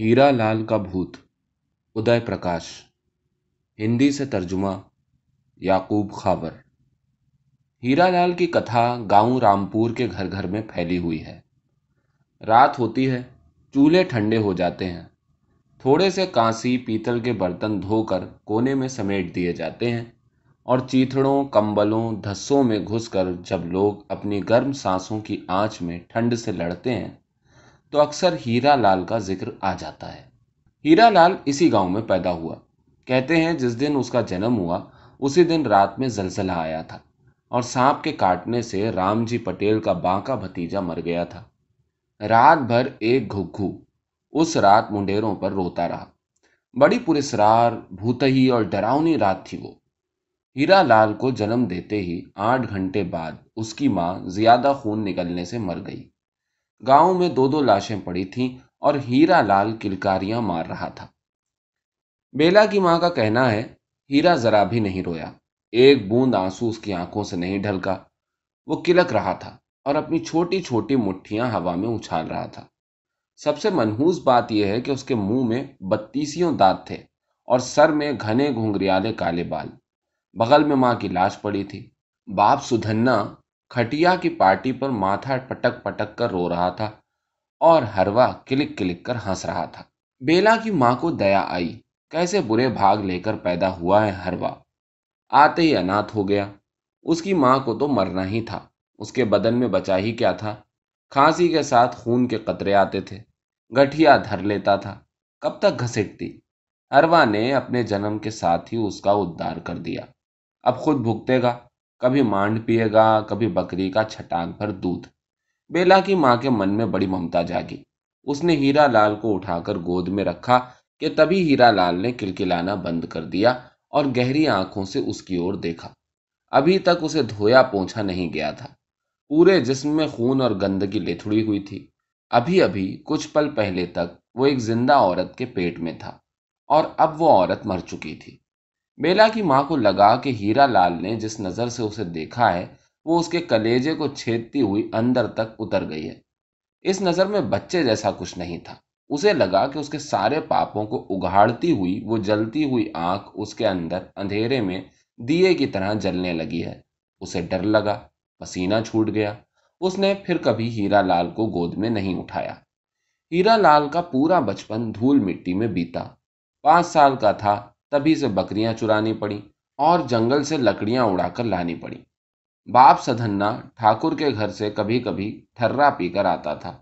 ہیرا لال کا بھوت، ادے پرکاش، ہندی سے ترجمہ یعقوب خاور۔ ہیرا لال کی کتھا گاؤں رامپور کے گھر گھر میں پھیلی ہوئی ہے۔ رات ہوتی ہے، چولہے ٹھنڈے ہو جاتے ہیں۔ تھوڑے سے کانسی پیتل کے برتن دھو کر کونے میں سمیٹ دیے جاتے ہیں اور چیتھڑوں، کمبلوں، دھسوں میں گھس کر جب لوگ اپنی گرم سانسوں کی آنچ میں ٹھنڈ سے لڑتے ہیں تو اکثر ہیرا لال کا ذکر آ جاتا ہے۔ ہیرا لال اسی گاؤں میں پیدا ہوا۔ کہتے ہیں جس دن اس کا جنم ہوا، اسی دن رات میں زلزلہ آیا تھا اور سانپ کے کاٹنے سے رام جی پٹیل کا بانکا بھتیجا مر گیا تھا۔ رات بھر ایک گھگھو اس رات منڈیروں پر روتا رہا۔ بڑی پرسرار، بھوتہی اور ڈراؤنی رات تھی وہ۔ ہیرا لال کو جنم دیتے ہی آٹھ گھنٹے بعد اس کی ماں زیادہ خون نکلنے سے مر گئی۔ گاؤں میں دو دو لاشیں پڑی تھیں اور ہیرا لال کلکاریاں مار رہا تھا۔ بیلا کی ماں کا کہنا ہے، ہیرا ذرا بھی نہیں رویا۔ ایک بوند آنسو اس کی آنکھوں سے نہیں ڈھلکا۔ وہ کلک رہا تھا اور اپنی چھوٹی چھوٹی مٹھیاں ہوا میں اچھال رہا تھا۔ سب سے منحوس بات یہ ہے کہ اس کے منہ میں بتیسیوں دانت تھے اور سر میں گھنے گھنگریالے کالے بال۔ بغل میں ماں کی لاش پڑی تھی۔ باپ سدھنا کھٹیا کی پارٹی پر ماتھا پٹک پٹک کر رو رہا تھا اور ہروا کلک کلک کر ہنس رہا تھا۔ بیلا کی ماں کو دیا آئی۔ کیسے برے بھاگ لے کر پیدا ہوا ہے ہروا؟ آتے ہی انات ہو گیا۔ اس کی ماں کو تو مرنا ہی تھا۔ اس کے بدن میں بچا ہی کیا تھا؟ کھانسی کے ساتھ خون کے قطرے آتے تھے۔ گٹھیا دھر لیتا تھا۔ کب تک گھسٹتی ہروا نے اپنے جنم کے ساتھ ہی اس کا ادھار کر دیا۔ اب خود بھگتے گا۔ کبھی مانڈ پیے گا، کبھی بکری کا چھٹان پر دودھ۔ بیلا کی ماں کے من میں بڑی ممتا جاگی۔ اس نے ہیرا لال کو اٹھا کر گود میں رکھا کہ تبھی ہیرا لال نے کلکلانا بند کر دیا اور گہری آنکھوں سے اس کی اور دیکھا۔ ابھی تک اسے دھویا پوچھا نہیں گیا تھا۔ پورے جسم میں خون اور گندگی لتھڑی ہوئی تھی۔ ابھی ابھی کچھ پل پہلے تک وہ ایک زندہ عورت کے پیٹ میں تھا اور اب وہ عورت مر چکی تھی۔ بیلا کی ماں کو لگا کہ ہیرا لال نے جس نظر سے اسے دیکھا ہے، وہ اس کے کلیجے کو چھیدتی ہوئی اندر تک اتر گئی ہے۔ اس نظر میں بچے جیسا کچھ نہیں تھا۔ اسے لگا کہ اس کے سارے پاپوں کو اگھاڑتی ہوئی، وہ جلتی ہوئی آنکھ اس کے اندر اندھیرے میں دیے کی طرح جلنے لگی ہے۔ اسے ڈر لگا، پسینہ چھوٹ گیا۔ اس نے پھر کبھی ہیرا لال کو گود میں نہیں اٹھایا۔ ہیرا لال کا پورا بچپن دھول مٹی میں بیتا۔ پانچ سال کا تھا۔ تبھی سے بکریاں چرانی پڑیں اور جنگل سے لکڑیاں اڑا کر لانی پڑیں باپ سدھنا ٹھاکر کے گھر سے کبھی کبھی ٹھرا پی کر آتا تھا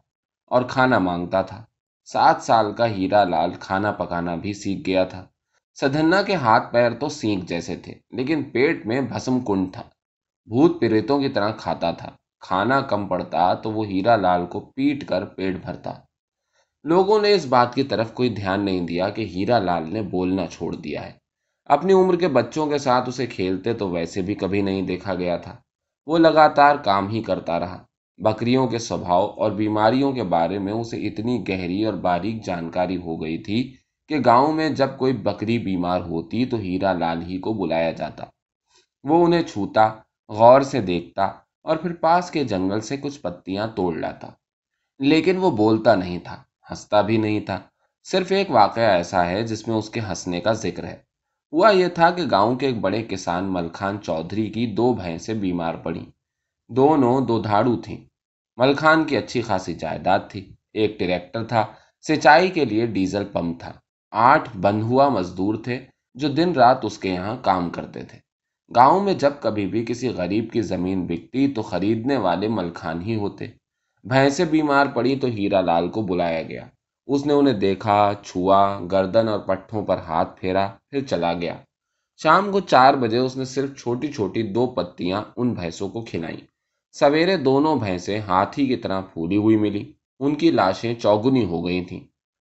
اور کھانا مانگتا تھا۔ سات سال کا ہیرا لال کھانا پکانا بھی سیکھ گیا تھا۔ سدھنا کے ہاتھ پیر تو سینک جیسے تھے، لیکن پیٹ میں بھسم کنڈ تھا۔ بھوت پریتوں کی طرح کھاتا تھا۔ کھانا کم پڑتا تو وہ ہیرا لال کو پیٹ کر پیٹ بھرتا۔ لوگوں نے اس بات کی طرف کوئی دھیان نہیں دیا کہ ہیرا لال نے بولنا چھوڑ دیا ہے۔ اپنی عمر کے بچوں کے ساتھ اسے کھیلتے تو ویسے بھی کبھی نہیں دیکھا گیا تھا۔ وہ لگاتار کام ہی کرتا رہا۔ بکریوں کے سوبھاؤ اور بیماریوں کے بارے میں اسے اتنی گہری اور باریک جانکاری ہو گئی تھی کہ گاؤں میں جب کوئی بکری بیمار ہوتی تو ہیرا لال ہی کو بلایا جاتا۔ وہ انہیں چھوتا، غور سے دیکھتا اور پھر پاس کے جنگل سے کچھ پتیاں توڑ لاتا۔ لیکن وہ بولتا نہیں تھا۔ ہنستا بھی نہیں تھا۔ صرف ایک واقعہ ایسا ہے جس میں اس کے ہنسنے کا ذکر ہے۔ ہوا یہ تھا کہ گاؤں کے ایک بڑے کسان ملخان چودھری کی دو بھینسیں بیمار پڑیں۔ دونوں دو دھاڑو تھیں۔ ملخان کی اچھی خاصی جائیداد تھی۔ ایک ٹریکٹر تھا۔ سچائی کے لیے ڈیزل پمپ تھا۔ آٹھ بند ہوا مزدور تھے جو دن رات اس کے یہاں کام کرتے تھے۔ گاؤں میں جب کبھی بھی کسی غریب کی زمین بکتی تو خریدنے والے ملخان ہی ہوتے۔ بھینسیں بیمار پڑی تو ہیرا لال کو بلایا گیا۔ اس نے انہیں دیکھا، چھوا، گردن اور پٹھوں پر ہاتھ پھیرا، پھر چلا گیا۔ شام کو چار بجے اس نے صرف چھوٹی چھوٹی دو پتیاں ان بھینسوں کو کھلائیں۔ سویرے دونوں بھینسیں ہاتھی کی طرح پھولی ہوئی ملی۔ ان کی لاشیں چوگنی ہو گئی تھیں۔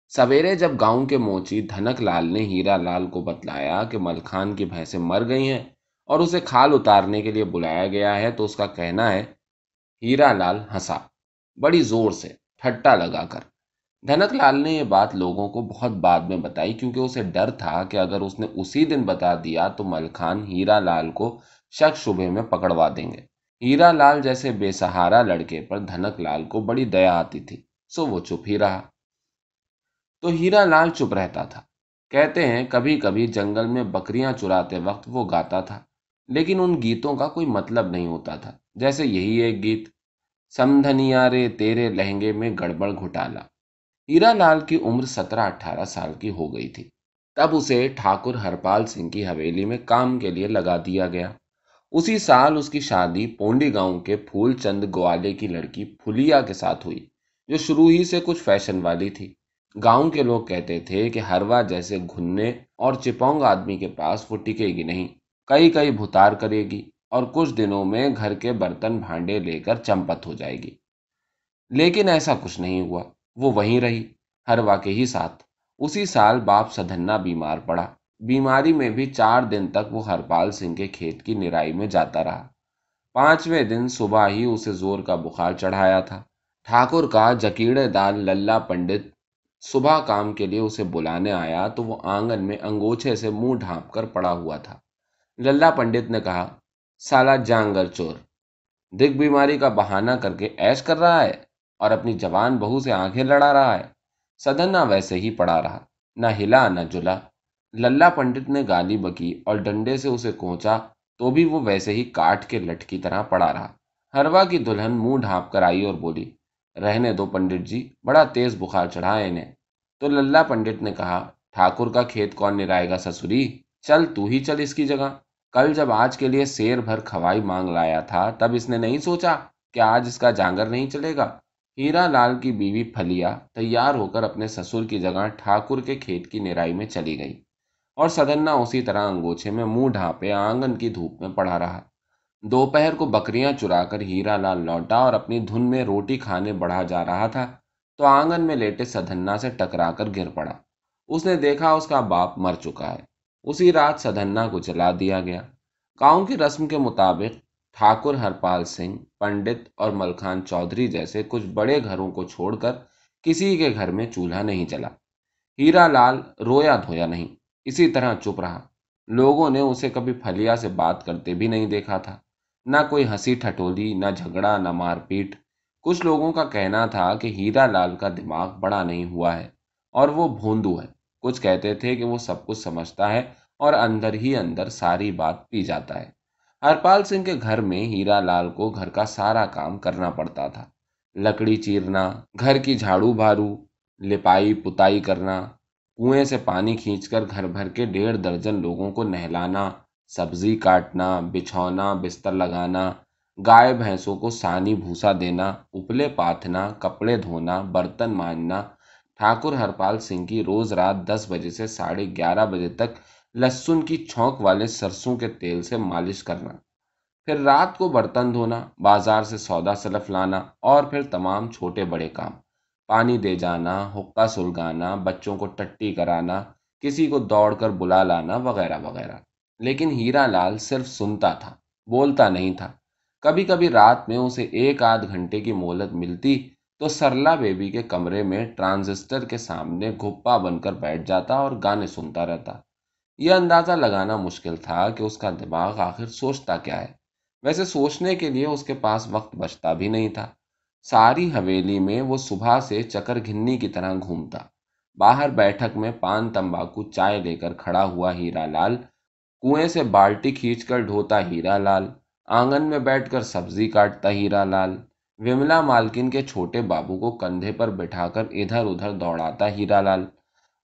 سویرے جب گاؤں کے موچی دھنک لال نے ہیرا لال کو بتلایا کہ ملخان کی بھینسیں مر گئی ہیں اور اسے کھال اتارنے کے لیے بلایا گیا ہے تو اس کا کہنا ہے، ہیرا لال ہنسا۔ بڑی زور سے ٹھٹا لگا کر۔ دھنک لال نے یہ بات لوگوں کو بہت بعد میں بتائی کیونکہ اسے ڈر تھا کہ اگر اس نے اسی دن بتا دیا تو ملکھان ہیرا لال کو شک شبے میں پکڑوا دیں گے۔ ہیرا لال جیسے بے سہارا لڑکے پر دھنک لال کو بڑی دیا آتی تھی، سو وہ چپ ہی رہا۔ تو ہیرا لال چپ رہتا تھا۔ کہتے ہیں کبھی کبھی جنگل میں بکریاں چراتے وقت وہ گاتا تھا، لیکن ان گیتوں کا کوئی مطلب نہیں ہوتا تھا، جیسے یہی ایک گیت سمدھنیا رے تیرے لہنگے میں گڑبڑ گھٹالا۔ ہیرا لال کی عمر سترہ اٹھارہ سال کی ہو گئی تھی۔ تب اسے ٹھاکر ہرپال سنگھ کی حویلی میں کام کے لیے لگا دیا گیا۔ اسی سال اس کی شادی پونڈی گاؤں کے پھول چند گوالے کی لڑکی پھلیا کے ساتھ ہوئی، جو شروع ہی سے کچھ فیشن والی تھی۔ گاؤں کے لوگ کہتے تھے کہ ہروا جیسے گھننے اور چپونگ آدمی کے پاس وہ ٹکے گی نہیں، کئی کئی بھتار کرے گی۔ اور کچھ دنوں میں گھر کے برتن بھانڈے لے کر چمپت ہو جائے گی۔ لیکن ایسا کچھ نہیں ہوا۔ وہ وہیں رہی۔ ہروا کے ہی ساتھ۔ اسی سال باپ سدھنا بیمار پڑا۔ بیماری میں بھی چار دن تک وہ ہرپال سنگھ کے کھیت کی نرائی میں جاتا رہا۔ پانچویں دن صبح ہی اسے زور کا بخار چڑھایا تھا۔ ٹھاکر کا جکیڑے دال للہ پنڈت صبح کام کے لیے اسے بلانے آیا تو وہ آنگن میں انگوچھے سے منہ ڈھانپ کر پڑا ہوا تھا۔ للہ پنڈت نے کہا سالا جانگر چور۔ دگ بیماری کا بہانہ کر کے ایش کر رہا ہے اور اپنی جوان بہو سے آنکھیں لڑا رہا ہے۔ سدنا ویسے ہی پڑا رہا، نہ ہلا، نہ جلا۔ للہ پنڈت نے گالی بکی اور ڈنڈے سے اسے کوچا تو بھی وہ ویسے ہی کاٹ کے لٹ کی طرح پڑا رہا۔ ہروا کی دلہن منہ ڈھانپ کر آئی اور بولی، رہنے دو پنڈت جی بڑا تیز بخار چڑھا انہیں۔ تو للہ پنڈت نے کہا، ٹھاکر کا کھیت کون نرائے گا سسری؟ چل تو ہی چل اس کی جگہ۔ کل جب آج کے لیے سیر بھر کھوائی مانگ لایا تھا، تب اس نے نہیں سوچا کہ آج اس کا جانگر نہیں چلے گا۔ ہیرا لال کی بیوی پھلیا تیار ہو کر اپنے سسر کی جگہ ٹھاکر کے کھیت کی نرائی میں چلی گئی اور سدنا اسی طرح انگوچھے میں منہ ڈھانپے آنگن کی دھوپ میں پڑا رہا۔ دوپہر کو بکریاں چرا کر ہیرا لال لوٹا اور اپنی دھن میں روٹی کھانے بڑھا جا رہا تھا، تو آنگن میں لیٹے سدنا سے ٹکرا کر گر پڑا۔ اس نے دیکھا اس کا باپ مر چکا ہے۔ اسی رات سدھنا کو جلا دیا گیا۔ گاؤں کی رسم کے مطابق ٹھاکر ہرپال سنگھ، پنڈت اور ملخان چودھری جیسے کچھ بڑے گھروں کو چھوڑ کر کسی کے گھر میں چولہا نہیں چلا ہیرا لال رویا دھویا نہیں، اسی طرح چپ رہا۔ لوگوں نے اسے کبھی پھلیا سے بات کرتے بھی نہیں دیکھا تھا۔ نہ کوئی ہنسی ٹھٹولی، نہ جھگڑا، نہ مار پیٹ۔ کچھ لوگوں کا کہنا تھا کہ ہیرا لال کا دماغ بڑا نہیں ہوا ہے اور وہ بھوندو ہے۔ کچھ کہتے تھے کہ وہ سب کچھ سمجھتا ہے اور اندر ہی اندر ساری بات پی جاتا ہے۔ ہرپال سنگھ کے گھر میں ہیرا لال کو گھر کا سارا کام کرنا پڑتا تھا۔ لکڑی چیرنا، گھر کی جھاڑو بھارو، لپائی پتائی کرنا، کنویں سے پانی کھینچ کر گھر بھر کے ڈیڑھ درجن لوگوں کو نہلانا، سبزی کاٹنا، بچھونا، بستر لگانا، گائے، بھینسوں کو سانی بھوسا دینا، اپلے پاتھنا، کپڑے دھونا، برتن مانجنا ٹھاکر ہرپال سنگھ کی روز رات دس بجے سے ساڑھے گیارہ بجے تک لہسن کی چھونک والے سرسوں کے تیل سے مالش کرنا، پھر رات کو برتن دھونا، بازار سے سودا سلف لانا اور پھر تمام چھوٹے بڑے کام۔ پانی دے جانا، حقہ سلگانا، بچوں کو ٹٹی کرانا، کسی کو دوڑ کر بلا لانا، وغیرہ وغیرہ۔ لیکن ہیرا لال صرف سنتا تھا، بولتا نہیں تھا۔ کبھی کبھی رات میں اسے ایک آدھ گھنٹے کی مہلت ملتی تو سرلا بیبی کے کمرے میں ٹرانزسٹر کے سامنے گھپا بن کر بیٹھ جاتا اور گانے سنتا رہتا۔ یہ اندازہ لگانا مشکل تھا کہ اس کا دماغ آخر سوچتا کیا ہے۔ ویسے سوچنے کے لیے اس کے پاس وقت بچتا بھی نہیں تھا۔ ساری حویلی میں وہ صبح سے چکر گھنی کی طرح گھومتا۔ باہر بیٹھک میں پان تمباکو چائے لے کر کھڑا ہوا ہیرا لال، کنویں سے بالٹی کھینچ کر ڈھوتا ہیرا لال، آنگن میں بیٹھ کر سبزی کاٹتا ہیرا لال۔ وملا مالکن کے چھوٹے بابو کو کندھے پر بٹھا کر ادھر ادھر دوڑاتا ہیرا لال۔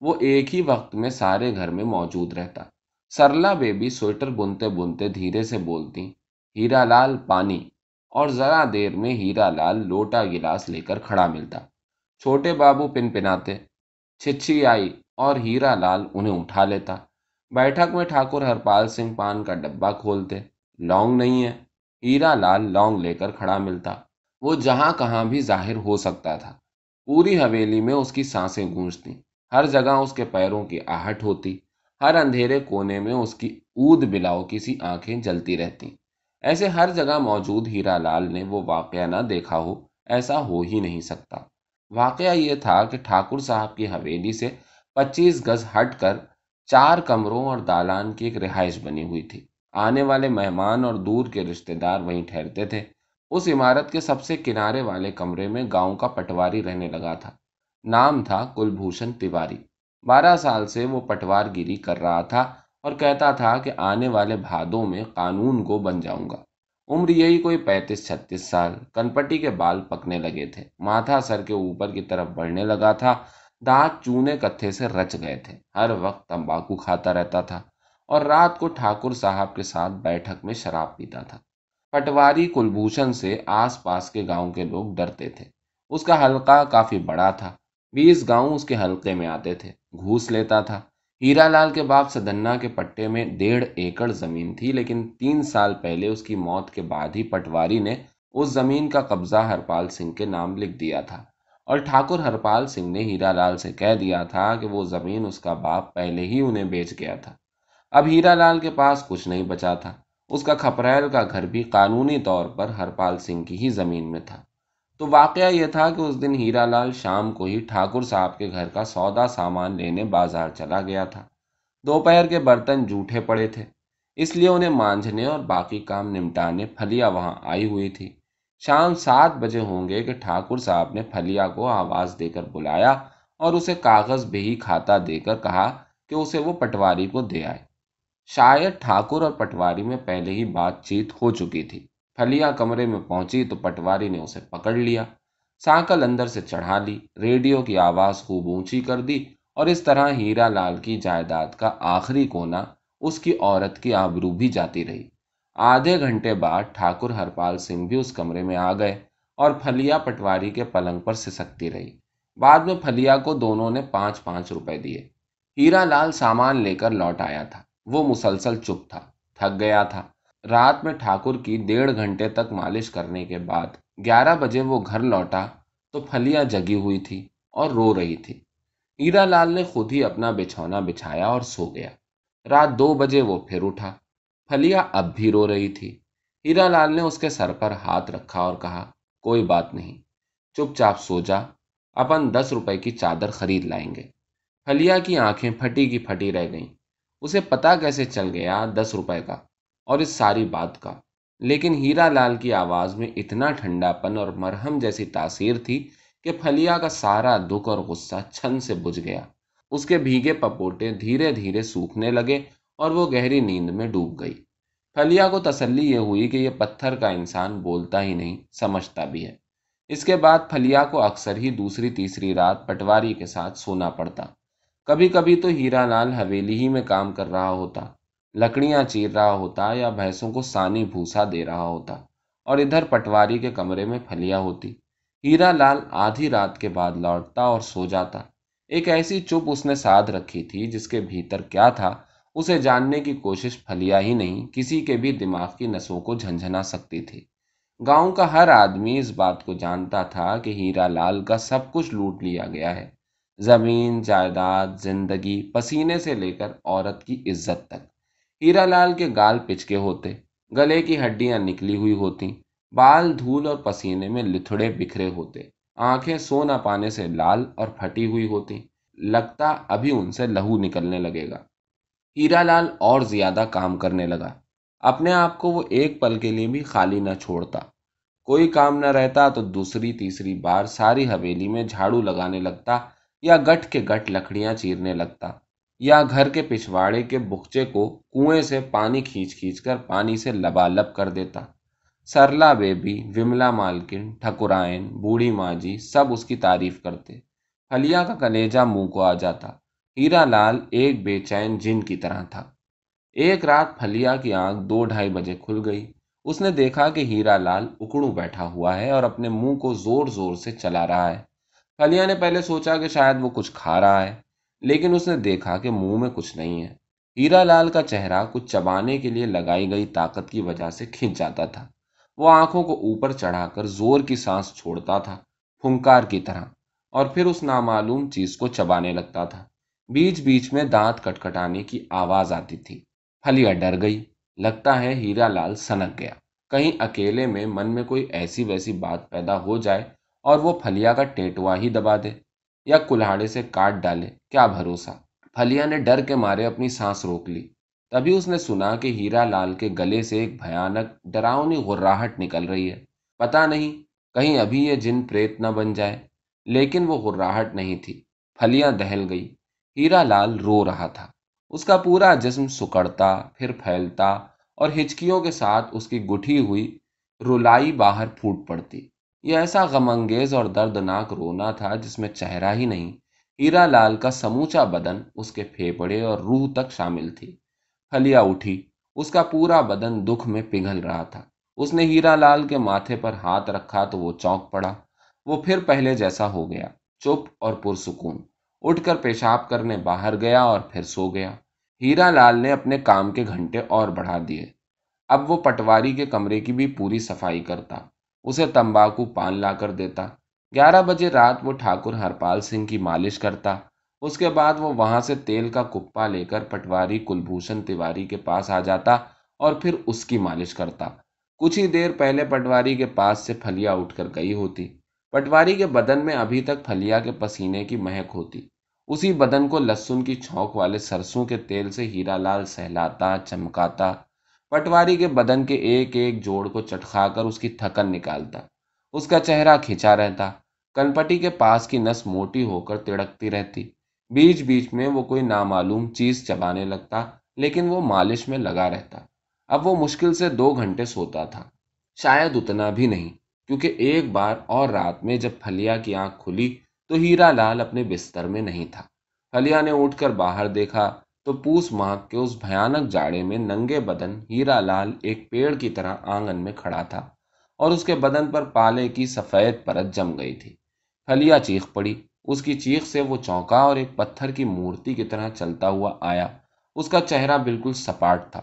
وہ ایک ہی وقت میں سارے گھر میں موجود رہتا۔ سرلا بیبی سویٹر بنتے بنتے دھیرے سے بولتی، ہیرا لال، پانی۔ اور ذرا دیر میں ہیرا لال لوٹا گلاس لے کر کھڑا ملتا۔ چھوٹے بابو پن پناتے، چھچھی آئی اور ہیرا لال انہیں اٹھا لیتا۔ بیٹھک میں ٹھاکر ہرپال سنگھ پان کا ڈبہ کھولتے، لونگ نہیں ہے۔ ہیرا لال لونگ لے کر کھڑا ملتا۔ وہ جہاں کہاں بھی ظاہر ہو سکتا تھا۔ پوری حویلی میں اس کی سانسیں گونجتی۔ ہر جگہ اس کے پیروں کی آہٹ ہوتی۔ ہر اندھیرے کونے میں اس کی اود بلاؤ کسی آنکھیں جلتی رہتی۔ ایسے ہر جگہ موجود ہیرا لال نے وہ واقعہ نہ دیکھا ہو، ایسا ہو ہی نہیں سکتا۔ واقعہ یہ تھا کہ ٹھاکر صاحب کی حویلی سے پچیس گز ہٹ کر چار کمروں اور دالان کی ایک رہائش بنی ہوئی تھی۔ آنے والے مہمان اور دور کے رشتے دار وہیں ٹھہرتے تھے۔ اس عمارت کے سب سے کنارے والے کمرے میں گاؤں کا پٹواری رہنے لگا تھا۔ نام تھا کلبھوشن تیواری۔ بارہ سال سے وہ پٹوار گیری کر رہا تھا اور کہتا تھا کہ آنے والے بھادوں میں قانون کو بن جاؤں گا۔ عمر یہی کوئی پینتیس چھتیس سال۔ کنپٹی کے بال پکنے لگے تھے۔ ماتھا سر کے اوپر کی طرف بڑھنے لگا تھا۔ دانت چونے کتھے سے رچ گئے تھے۔ ہر وقت تمباکو کھاتا رہتا تھا اور رات کو ٹھاکر صاحب کے ساتھ بیٹھک میں شراب پیتا تھا۔ پٹواری کلبھوشن سے آس پاس کے گاؤں کے لوگ ڈرتے تھے۔ اس کا حلقہ کافی بڑا تھا۔ بیس گاؤں اس کے حلقے میں آتے تھے۔ گھوس لیتا تھا۔ ہیرا لال کے باپ سدنا کے پٹے میں ڈیڑھ ایکڑ زمین تھی، لیکن تین سال پہلے اس کی موت کے بعد ہی پٹواری نے اس زمین کا قبضہ ہرپال سنگھ کے نام لکھ دیا تھا۔ اور ٹھاکر ہرپال سنگھ نے ہیرا لال سے کہہ دیا تھا کہ وہ زمین اس کا باپ پہلے ہی انہیں بیچ گیا تھا۔ اب ہیرا لال کے پاس کچھ نہیں بچا تھا۔ اس کا کھپریل کا گھر بھی قانونی طور پر ہرپال سنگھ کی ہی زمین میں تھا۔ تو واقعہ یہ تھا کہ اس دن ہیرا لال شام کو ہی ٹھاکر صاحب کے گھر کا سودا سامان لینے بازار چلا گیا تھا۔ دوپہر کے برتن جھوٹے پڑے تھے، اس لیے انہیں مانجھنے اور باقی کام نمٹانے پھلیا وہاں آئی ہوئی تھی۔ شام سات بجے ہوں گے کہ ٹھاکر صاحب نے پھلیا کو آواز دے کر بلایا اور اسے کاغذ بہی کھاتا دے کر کہا کہ اسے وہ پٹواری کو دے آئے۔ شاید ٹھاکر اور پٹواری میں پہلے ہی بات چیت ہو چکی تھی۔ پھلیا کمرے میں پہنچی تو پٹواری نے اسے پکڑ لیا، سانکل اندر سے چڑھا لی، ریڈیو کی آواز خوب اونچی کر دی اور اس طرح ہیرا لال کی جائیداد کا آخری کونا اس کی عورت کی آبرو بھی جاتی رہی۔ آدھے گھنٹے بعد ٹھاکر ہرپال سنگھ بھی اس کمرے میں آ گئے اور پھلیا پٹواری کے پلنگ پر سسکتی رہی۔ بعد میں پھلیا کو دونوں نے پانچ پانچ روپے دیے۔ ہیرا لال سامان لے کر لوٹ آیا تھا۔ وہ مسلسل چپ تھا، تھک گیا تھا۔ رات میں ٹھاکر کی ڈیڑھ گھنٹے تک مالش کرنے کے بعد گیارہ بجے وہ گھر لوٹا تو پھلیا جگی ہوئی تھی اور رو رہی تھی۔ ہیرا لال نے خود ہی اپنا بچھونا بچھایا اور سو گیا۔ رات دو بجے وہ پھر اٹھا۔ پھلیا اب بھی رو رہی تھی۔ ہیرا لال نے اس کے سر پر ہاتھ رکھا اور کہا، کوئی بات نہیں۔ چپ چاپ سو جا۔ اپن دس روپے کی چادر خرید لائیں گے پھلیا کی آنکھیں پھٹی کی پھٹی رہ گئیں۔ اسے پتا کیسے چل گیا دس روپے کا اور اس ساری بات کا۔ لیکن ہیرا لال کی آواز میں اتنا ٹھنڈا پن اور مرہم جیسی تاثیر تھی کہ پھلیا کا سارا دکھ اور غصہ چھن سے بجھ گیا۔ اس کے بھیگے پپوٹے دھیرے دھیرے سوکھنے لگے اور وہ گہری نیند میں ڈوب گئی۔ پھلیا کو تسلی یہ ہوئی کہ یہ پتھر کا انسان بولتا ہی نہیں، سمجھتا بھی ہے۔ اس کے بعد پھلیا کو اکثر ہی دوسری تیسری رات پٹواری کے ساتھ سونا پڑتا۔ کبھی کبھی تو ہیرا لال حویلی ہی میں کام کر رہا ہوتا، لکڑیاں چیر رہا ہوتا یا بھینسوں کو سانی بھوسا دے رہا ہوتا، اور ادھر پٹواری کے کمرے میں پھلیا ہوتی۔ ہیرا لال آدھی رات کے بعد لوٹتا اور سو جاتا۔ ایک ایسی چپ اس نے ساتھ رکھی تھی جس کے بھیتر کیا تھا، اسے جاننے کی کوشش پھلیا ہی نہیں، کسی کے بھی دماغ کی نسوں کو جھنجھنا سکتی تھی۔ گاؤں کا ہر آدمی اس بات کو جانتا تھا کہ ہیرا لال کا سب کچھ لوٹ لیا گیا ہے۔ زمین، جائیداد، زندگی، پسینے سے لے کر عورت کی عزت تک۔ ہیرا لال کے گال پچکے ہوتے، گلے کی ہڈیاں نکلی ہوئی ہوتی بال دھول اور پسینے میں لتھڑے بکھرے ہوتے۔ آنکھیں سو نہ پانے سے لال اور پھٹی ہوئی ہوتی لگتا ابھی ان سے لہو نکلنے لگے گا۔ ہیرا لال اور زیادہ کام کرنے لگا۔ اپنے آپ کو وہ ایک پل کے لیے بھی خالی نہ چھوڑتا۔ کوئی کام نہ رہتا تو دوسری، تیسری بار ساری حویلی میں جھاڑو لگانے لگتا۔ یا گٹھ کے گٹھ لکڑیاں چیرنے لگتا، یا گھر کے پچھواڑے کے بخچے کو کنویں سے پانی کھینچ کھینچ کر پانی سے لبالب کر دیتا۔ سرلا بیبی، وملا مالکن، ٹھکرائن، بوڑھی ماں جی سب اس کی تعریف کرتے۔ پھلیا کا کلیجہ منہ کو آ جاتا۔ ہیرا لال ایک بے چین جن کی طرح تھا۔ ایک رات پھلیا کی آنکھ دو ڈھائی بجے کھل گئی۔ اس نے دیکھا کہ ہیرا لال اکڑوں بیٹھا ہوا ہے اور اپنے منہ کو زور زور سے چلا رہا ہے۔ پھلیا نے پہلے سوچا کہ شاید وہ کچھ کھا رہا ہے، لیکن اس نے دیکھا کہ منہ میں کچھ نہیں ہے۔ ہیرا لال کا چہرہ کچھ چبانے کے لیے لگائی گئی طاقت کی وجہ سے کھنچ جاتا تھا۔ وہ آنکھوں کو اوپر چڑھا کر زور کی سانس چھوڑتا تھا، پھنکار کی طرح، اور پھر اس نامعلوم چیز کو چبانے لگتا تھا۔ بیچ بیچ میں دانت کٹکھٹانے کی آواز آتی تھی۔ پھلیا ڈر گئی۔ لگتا ہے ہیرا لال سنک گیا۔ کہیں اکیلے میں من میں کوئی ایسی ویسی بات پیدا ہو جائے اور وہ پھلیا کا ٹیٹوا ہی دبا دے یا کلاڑے سے کاٹ ڈالے، کیا بھروسہ؟ پھلیا نے ڈر کے مارے اپنی سانس روک لی۔ تبھی اس نے سنا کہ ہیرا لال کے گلے سے ایک بھیانک ڈراؤنی غراہٹ نکل رہی ہے۔ پتا نہیں کہیں ابھی یہ جن پریت نہ بن جائے، لیکن وہ غراہٹ نہیں تھی۔ پھلیاں دہل گئی۔ ہیرا لال رو رہا تھا۔ اس کا پورا جسم سکڑتا، پھر پھیلتا اور ہچکیوں کے ساتھ اس کی گٹھی ہوئی رلائی باہر پھوٹ پڑتی۔ یہ ایسا غم انگیز اور دردناک رونا تھا جس میں چہرہ ہی نہیں۔ ہیرا لال کا سموچا بدن اس کے پھیپڑے اور روح تک شامل تھی۔ پھلیا اٹھی۔ اس کا پورا بدن دکھ میں پگھل رہا تھا۔ اس نے ہیرا لال کے ماتھے پر ہاتھ رکھا تو وہ چونک پڑا۔ وہ پھر پہلے جیسا ہو گیا۔ چپ اور پرسکون۔ اٹھ کر پیشاب کرنے باہر گیا اور پھر سو گیا۔ ہیرا لال نے اپنے کام کے گھنٹے اور بڑھا دیے۔ اب وہ پٹواری کے کمرے کی بھی پوری صفائی کرتا۔ اسے تمباکو پان لا کر دیتا۔ گیارہ بجے رات وہ ٹھاکر ہرپال سنگھ کی مالش کرتا۔ اس کے بعد وہ وہاں سے تیل کا کپا لے کر پٹواری کلبھوشن تیواری کے پاس آ جاتا اور پھر اس کی مالش کرتا۔ کچھ ہی دیر پہلے پٹواری کے پاس سے پھلیا اٹھ کر گئی ہوتی۔ پٹواری کے بدن میں ابھی تک پھلیا کے پسینے کی مہک ہوتی۔ اسی بدن کو لہسن کی چھونک والے سرسوں کے تیل سے ہیرا لال سہلاتا، چمکاتا۔ پٹواری کے بدن کے ایک ایک جوڑ کو چٹکا کر اس کی تھکن نکالتا۔ اس کا چہرہ کھینچا رہتا۔ کنپٹی کے پاس کی نس موٹی ہو کر تڑکتی رہتی۔ بیچ بیچ میں وہ کوئی نامعلوم چیز چبانے لگتا، لیکن وہ مالش میں لگا رہتا۔ اب وہ مشکل سے دو گھنٹے سوتا تھا۔ شاید اتنا بھی نہیں، کیونکہ ایک بار اور رات میں جب پھلیا کی آنکھ کھلی تو ہیرا لال اپنے بستر میں نہیں تھا۔ پھلیا نے اٹھ کر باہر دیکھا تو پوس ماہ کے اس بھیانک جاڑے میں ننگے بدن ہیرا لال ایک پیڑ کی طرح آنگن میں کھڑا تھا اور اس کے بدن پر پالے کی سفید پرت جم گئی تھی۔ پھلیا چیخ پڑی۔ اس کی چیخ سے وہ چونکا اور ایک پتھر کی مورتی کی طرح چلتا ہوا آیا۔ اس کا چہرہ بالکل سپاٹ تھا۔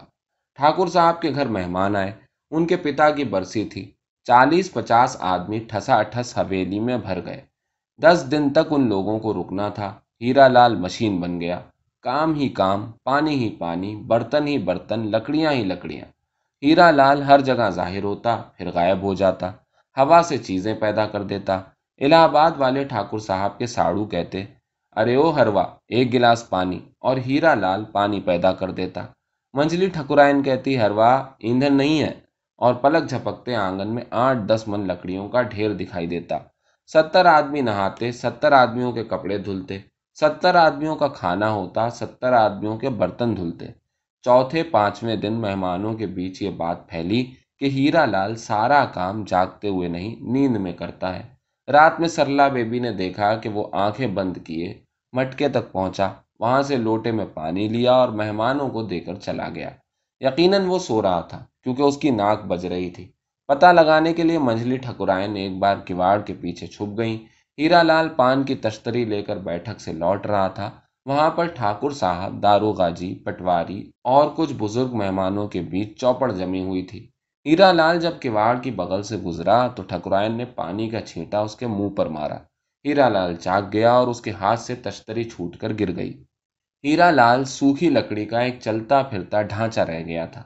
ٹھاکر صاحب کے گھر مہمان آئے۔ ان کے پتا کی برسی تھی۔ چالیس پچاس آدمی ٹھسا اٹھس حویلی میں بھر گئے۔ دس دن تک ان لوگوں کو رکنا تھا۔ ہیرا لال مشین بن گیا۔ کام ہی کام، پانی ہی پانی، برتن ہی برتن، لکڑیاں ہی لکڑیاں۔ ہیرا لال ہر جگہ ظاہر ہوتا، پھر غائب ہو جاتا، ہوا سے چیزیں پیدا کر دیتا۔ الہ آباد والے ٹھاکر صاحب کے ساڑو کہتے، ارے او ہروا، ایک گلاس پانی اور ہیرا لال پانی پیدا کر دیتا۔ منجلی ٹھکرائن کہتی، ہروا، ایندھن نہیں ہے۔ اور پلک جھپکتے آنگن میں آٹھ دس من لکڑیوں کا ڈھیر دکھائی دیتا۔ ستر آدمی نہاتے، ستر آدمیوں کے کپڑے دھلتے۔ ستر آدمیوں کا کھانا ہوتا، ستر آدمیوں کے برتن دھلتے۔ چوتھے پانچویں دن مہمانوں کے بیچ یہ بات پھیلی کہ ہیرا لال سارا کام جاگتے ہوئے نہیں، نیند میں کرتا ہے۔ رات میں سرلا بیبی نے دیکھا کہ وہ آنکھیں بند کیے، مٹکے تک پہنچا، وہاں سے لوٹے میں پانی لیا اور مہمانوں کو دے کر چلا گیا۔ یقیناً وہ سو رہا تھا کیونکہ اس کی ناک بج رہی تھی۔ پتہ لگانے کے لیے منجلی ٹھکرائن ایک بار کواڑ کے پیچھے چھپ گئیں۔ ہیرا لال پان کی تشتری لے کر بیٹھک سے لوٹ رہا تھا۔ وہاں پر ٹھاکر صاحب دارو جی پٹواری اور کچھ بزرگ مہمانوں کے بیچ چوپڑ جمی ہوئی تھی۔ ہیرا لال جب کواڑ کی بغل سے گزرا تو ٹھکرائن نے پانی کا چھینٹا اس کے منہ پر مارا۔ ہیرا لال چاک گیا اور اس کے ہاتھ سے تشتری چھوٹ کر گر گئی۔ ہیرا لال سوکھی لکڑی کا ایک چلتا پھرتا ڈھانچہ رہ گیا تھا۔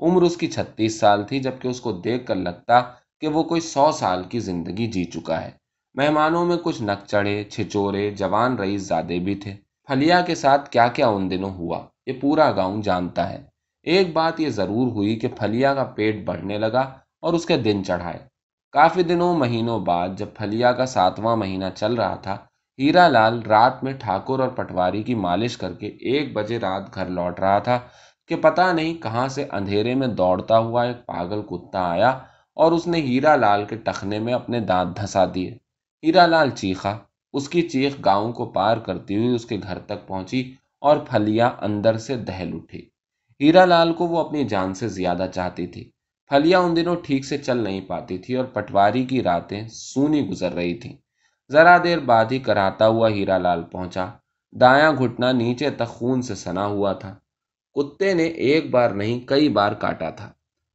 عمر اس کی چھتیس سال تھی جبکہ اس کو دیکھ کر لگتا کہ وہ کوئی سو سال کی زندگی جی چکا ہے۔ مہمانوں میں کچھ نک چڑھے، چھچورے، جوان رئیس زادے بھی تھے۔ پھلیا کے ساتھ کیا کیا ان دنوں ہوا، یہ پورا گاؤں جانتا ہے۔ ایک بات یہ ضرور ہوئی کہ پھلیا کا پیٹ بڑھنے لگا اور اس کے دن چڑھائے۔ کافی دنوں، مہینوں بعد جب پھلیا کا ساتواں مہینہ چل رہا تھا، ہیرا لال رات میں ٹھاکر اور پٹواری کی مالش کر کے ایک بجے رات گھر لوٹ رہا تھا کہ پتا نہیں کہاں سے اندھیرے میں دوڑتا ہوا ایک پاگل کتا آیا اور اس نے ہیرا لال کے ٹخنے میں اپنے دانت دھسا دیے۔ ہیرا لال چیخا، اس کی چیخ گاؤں کو پار کرتی ہوئی اس کے گھر تک پہنچی اور پھلیا اندر سے دہل اٹھی ہیرا لال کو وہ اپنی جان سے زیادہ چاہتی تھی پھلیا ان دنوں ٹھیک سے چل نہیں پاتی تھی اور پٹواری کی راتیں سونی گزر رہی تھیں۔ ذرا دیر بعد ہی کراتا ہوا ہیرا لال پہنچا۔ دایاں گھٹنا نیچے تک خون سے سنا ہوا تھا۔ کتے نے ایک بار نہیں، کئی بار کاٹا تھا۔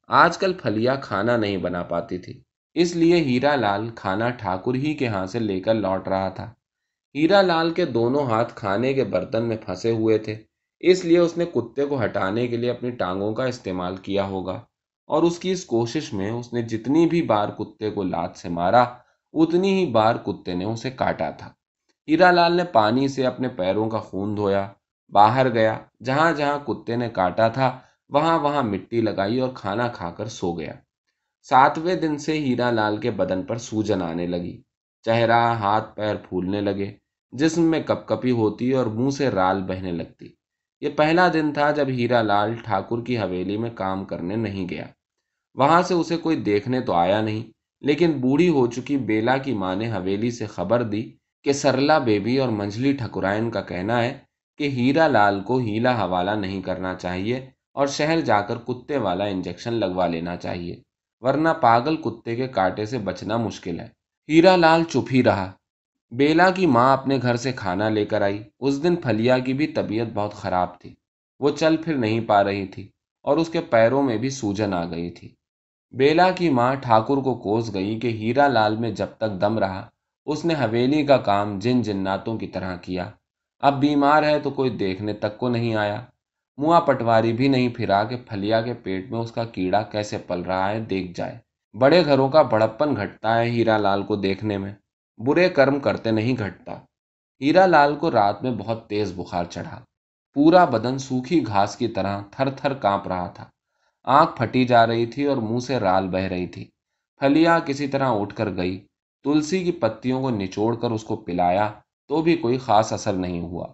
آج کل پھلیا کھانا نہیں بنا پاتی تھی اس لیے ہیرا لال کھانا ٹھاکر ہی کے ہاں سے لے کر لوٹ رہا تھا۔ ہیرا لال کے دونوں ہاتھ کھانے کے برتن میں پھنسے ہوئے تھے۔ اس لیے اس نے کتے کو ہٹانے کے لیے اپنی ٹانگوں کا استعمال کیا ہوگا۔ اور اس کی اس کوشش میں اس نے جتنی بھی بار کتے کو لات سے مارا، اتنی ہی بار کتے نے اسے کاٹا تھا۔ ہیرا لال نے پانی سے اپنے پیروں کا خون دھویا، باہر گیا۔ جہاں جہاں کتے نے کاٹا تھا، وہاں وہاں مٹی لگائی اور کھانا کھا کر سو گیا۔ ساتویں دن سے ہیرا لال کے بدن پر سوجن آنے لگی۔ چہرہ، ہاتھ، پیر پھولنے لگے۔ جسم میں کپ کپی ہوتی اور منہ سے رال بہنے لگتی۔ یہ پہلا دن تھا جب ہیرا لال ٹھاکر کی حویلی میں کام کرنے نہیں گیا۔ وہاں سے اسے کوئی دیکھنے تو آیا نہیں، لیکن بوڑھی ہو چکی بیلا کی ماں نے حویلی سے خبر دی کہ سرلا بیبی اور منجلی ٹھکرائن کا کہنا ہے کہ ہیرا لال کو ہیلا حوالہ نہیں کرنا چاہیے اور شہر جا کر کتے والا انجیکشن لگوا لینا چاہیے۔ ورنہ پاگل کتے کے کاٹے سے بچنا مشکل ہے۔ ہیرا لال چپ ہی رہا۔ بیلا کی ماں اپنے گھر سے کھانا لے کر آئی۔ اس دن پھلیا کی بھی طبیعت بہت خراب تھی۔ وہ چل پھر نہیں پا رہی تھی اور اس کے پیروں میں بھی سوجن آ گئی تھی۔ بیلا کی ماں ٹھاکر کو کوس گئی کہ ہیرا لال میں جب تک دم رہا، اس نے حویلی کا کام جن جناتوں کی طرح کیا۔ اب بیمار ہے تو کوئی دیکھنے تک کو نہیں آیا۔ موا پٹواری بھی نہیں پھرا کہ پھلیا کے پیٹ میں اس کا کیڑا کیسے پل رہا ہے، دیکھ جائے۔ بڑے گھروں کا بڑپن گھٹتا ہے ہیرا لال کو دیکھنے میں۔ برے کرم کرتے نہیں گھٹتا۔ ہیرا لال کو رات میں بہت تیز بخار چڑھا۔ پورا بدن سوکھی گھاس کی طرح تھر تھر کانپ رہا تھا۔ آنکھ پھٹی جا رہی تھی اور منہ سے رال بہ رہی تھی۔ پھلیا کسی طرح اٹھ کر گئی۔ تلسی کی پتیوں کو نچوڑ کر اس کو پلایا تو بھی کوئی خاص اثر نہیں ہوا۔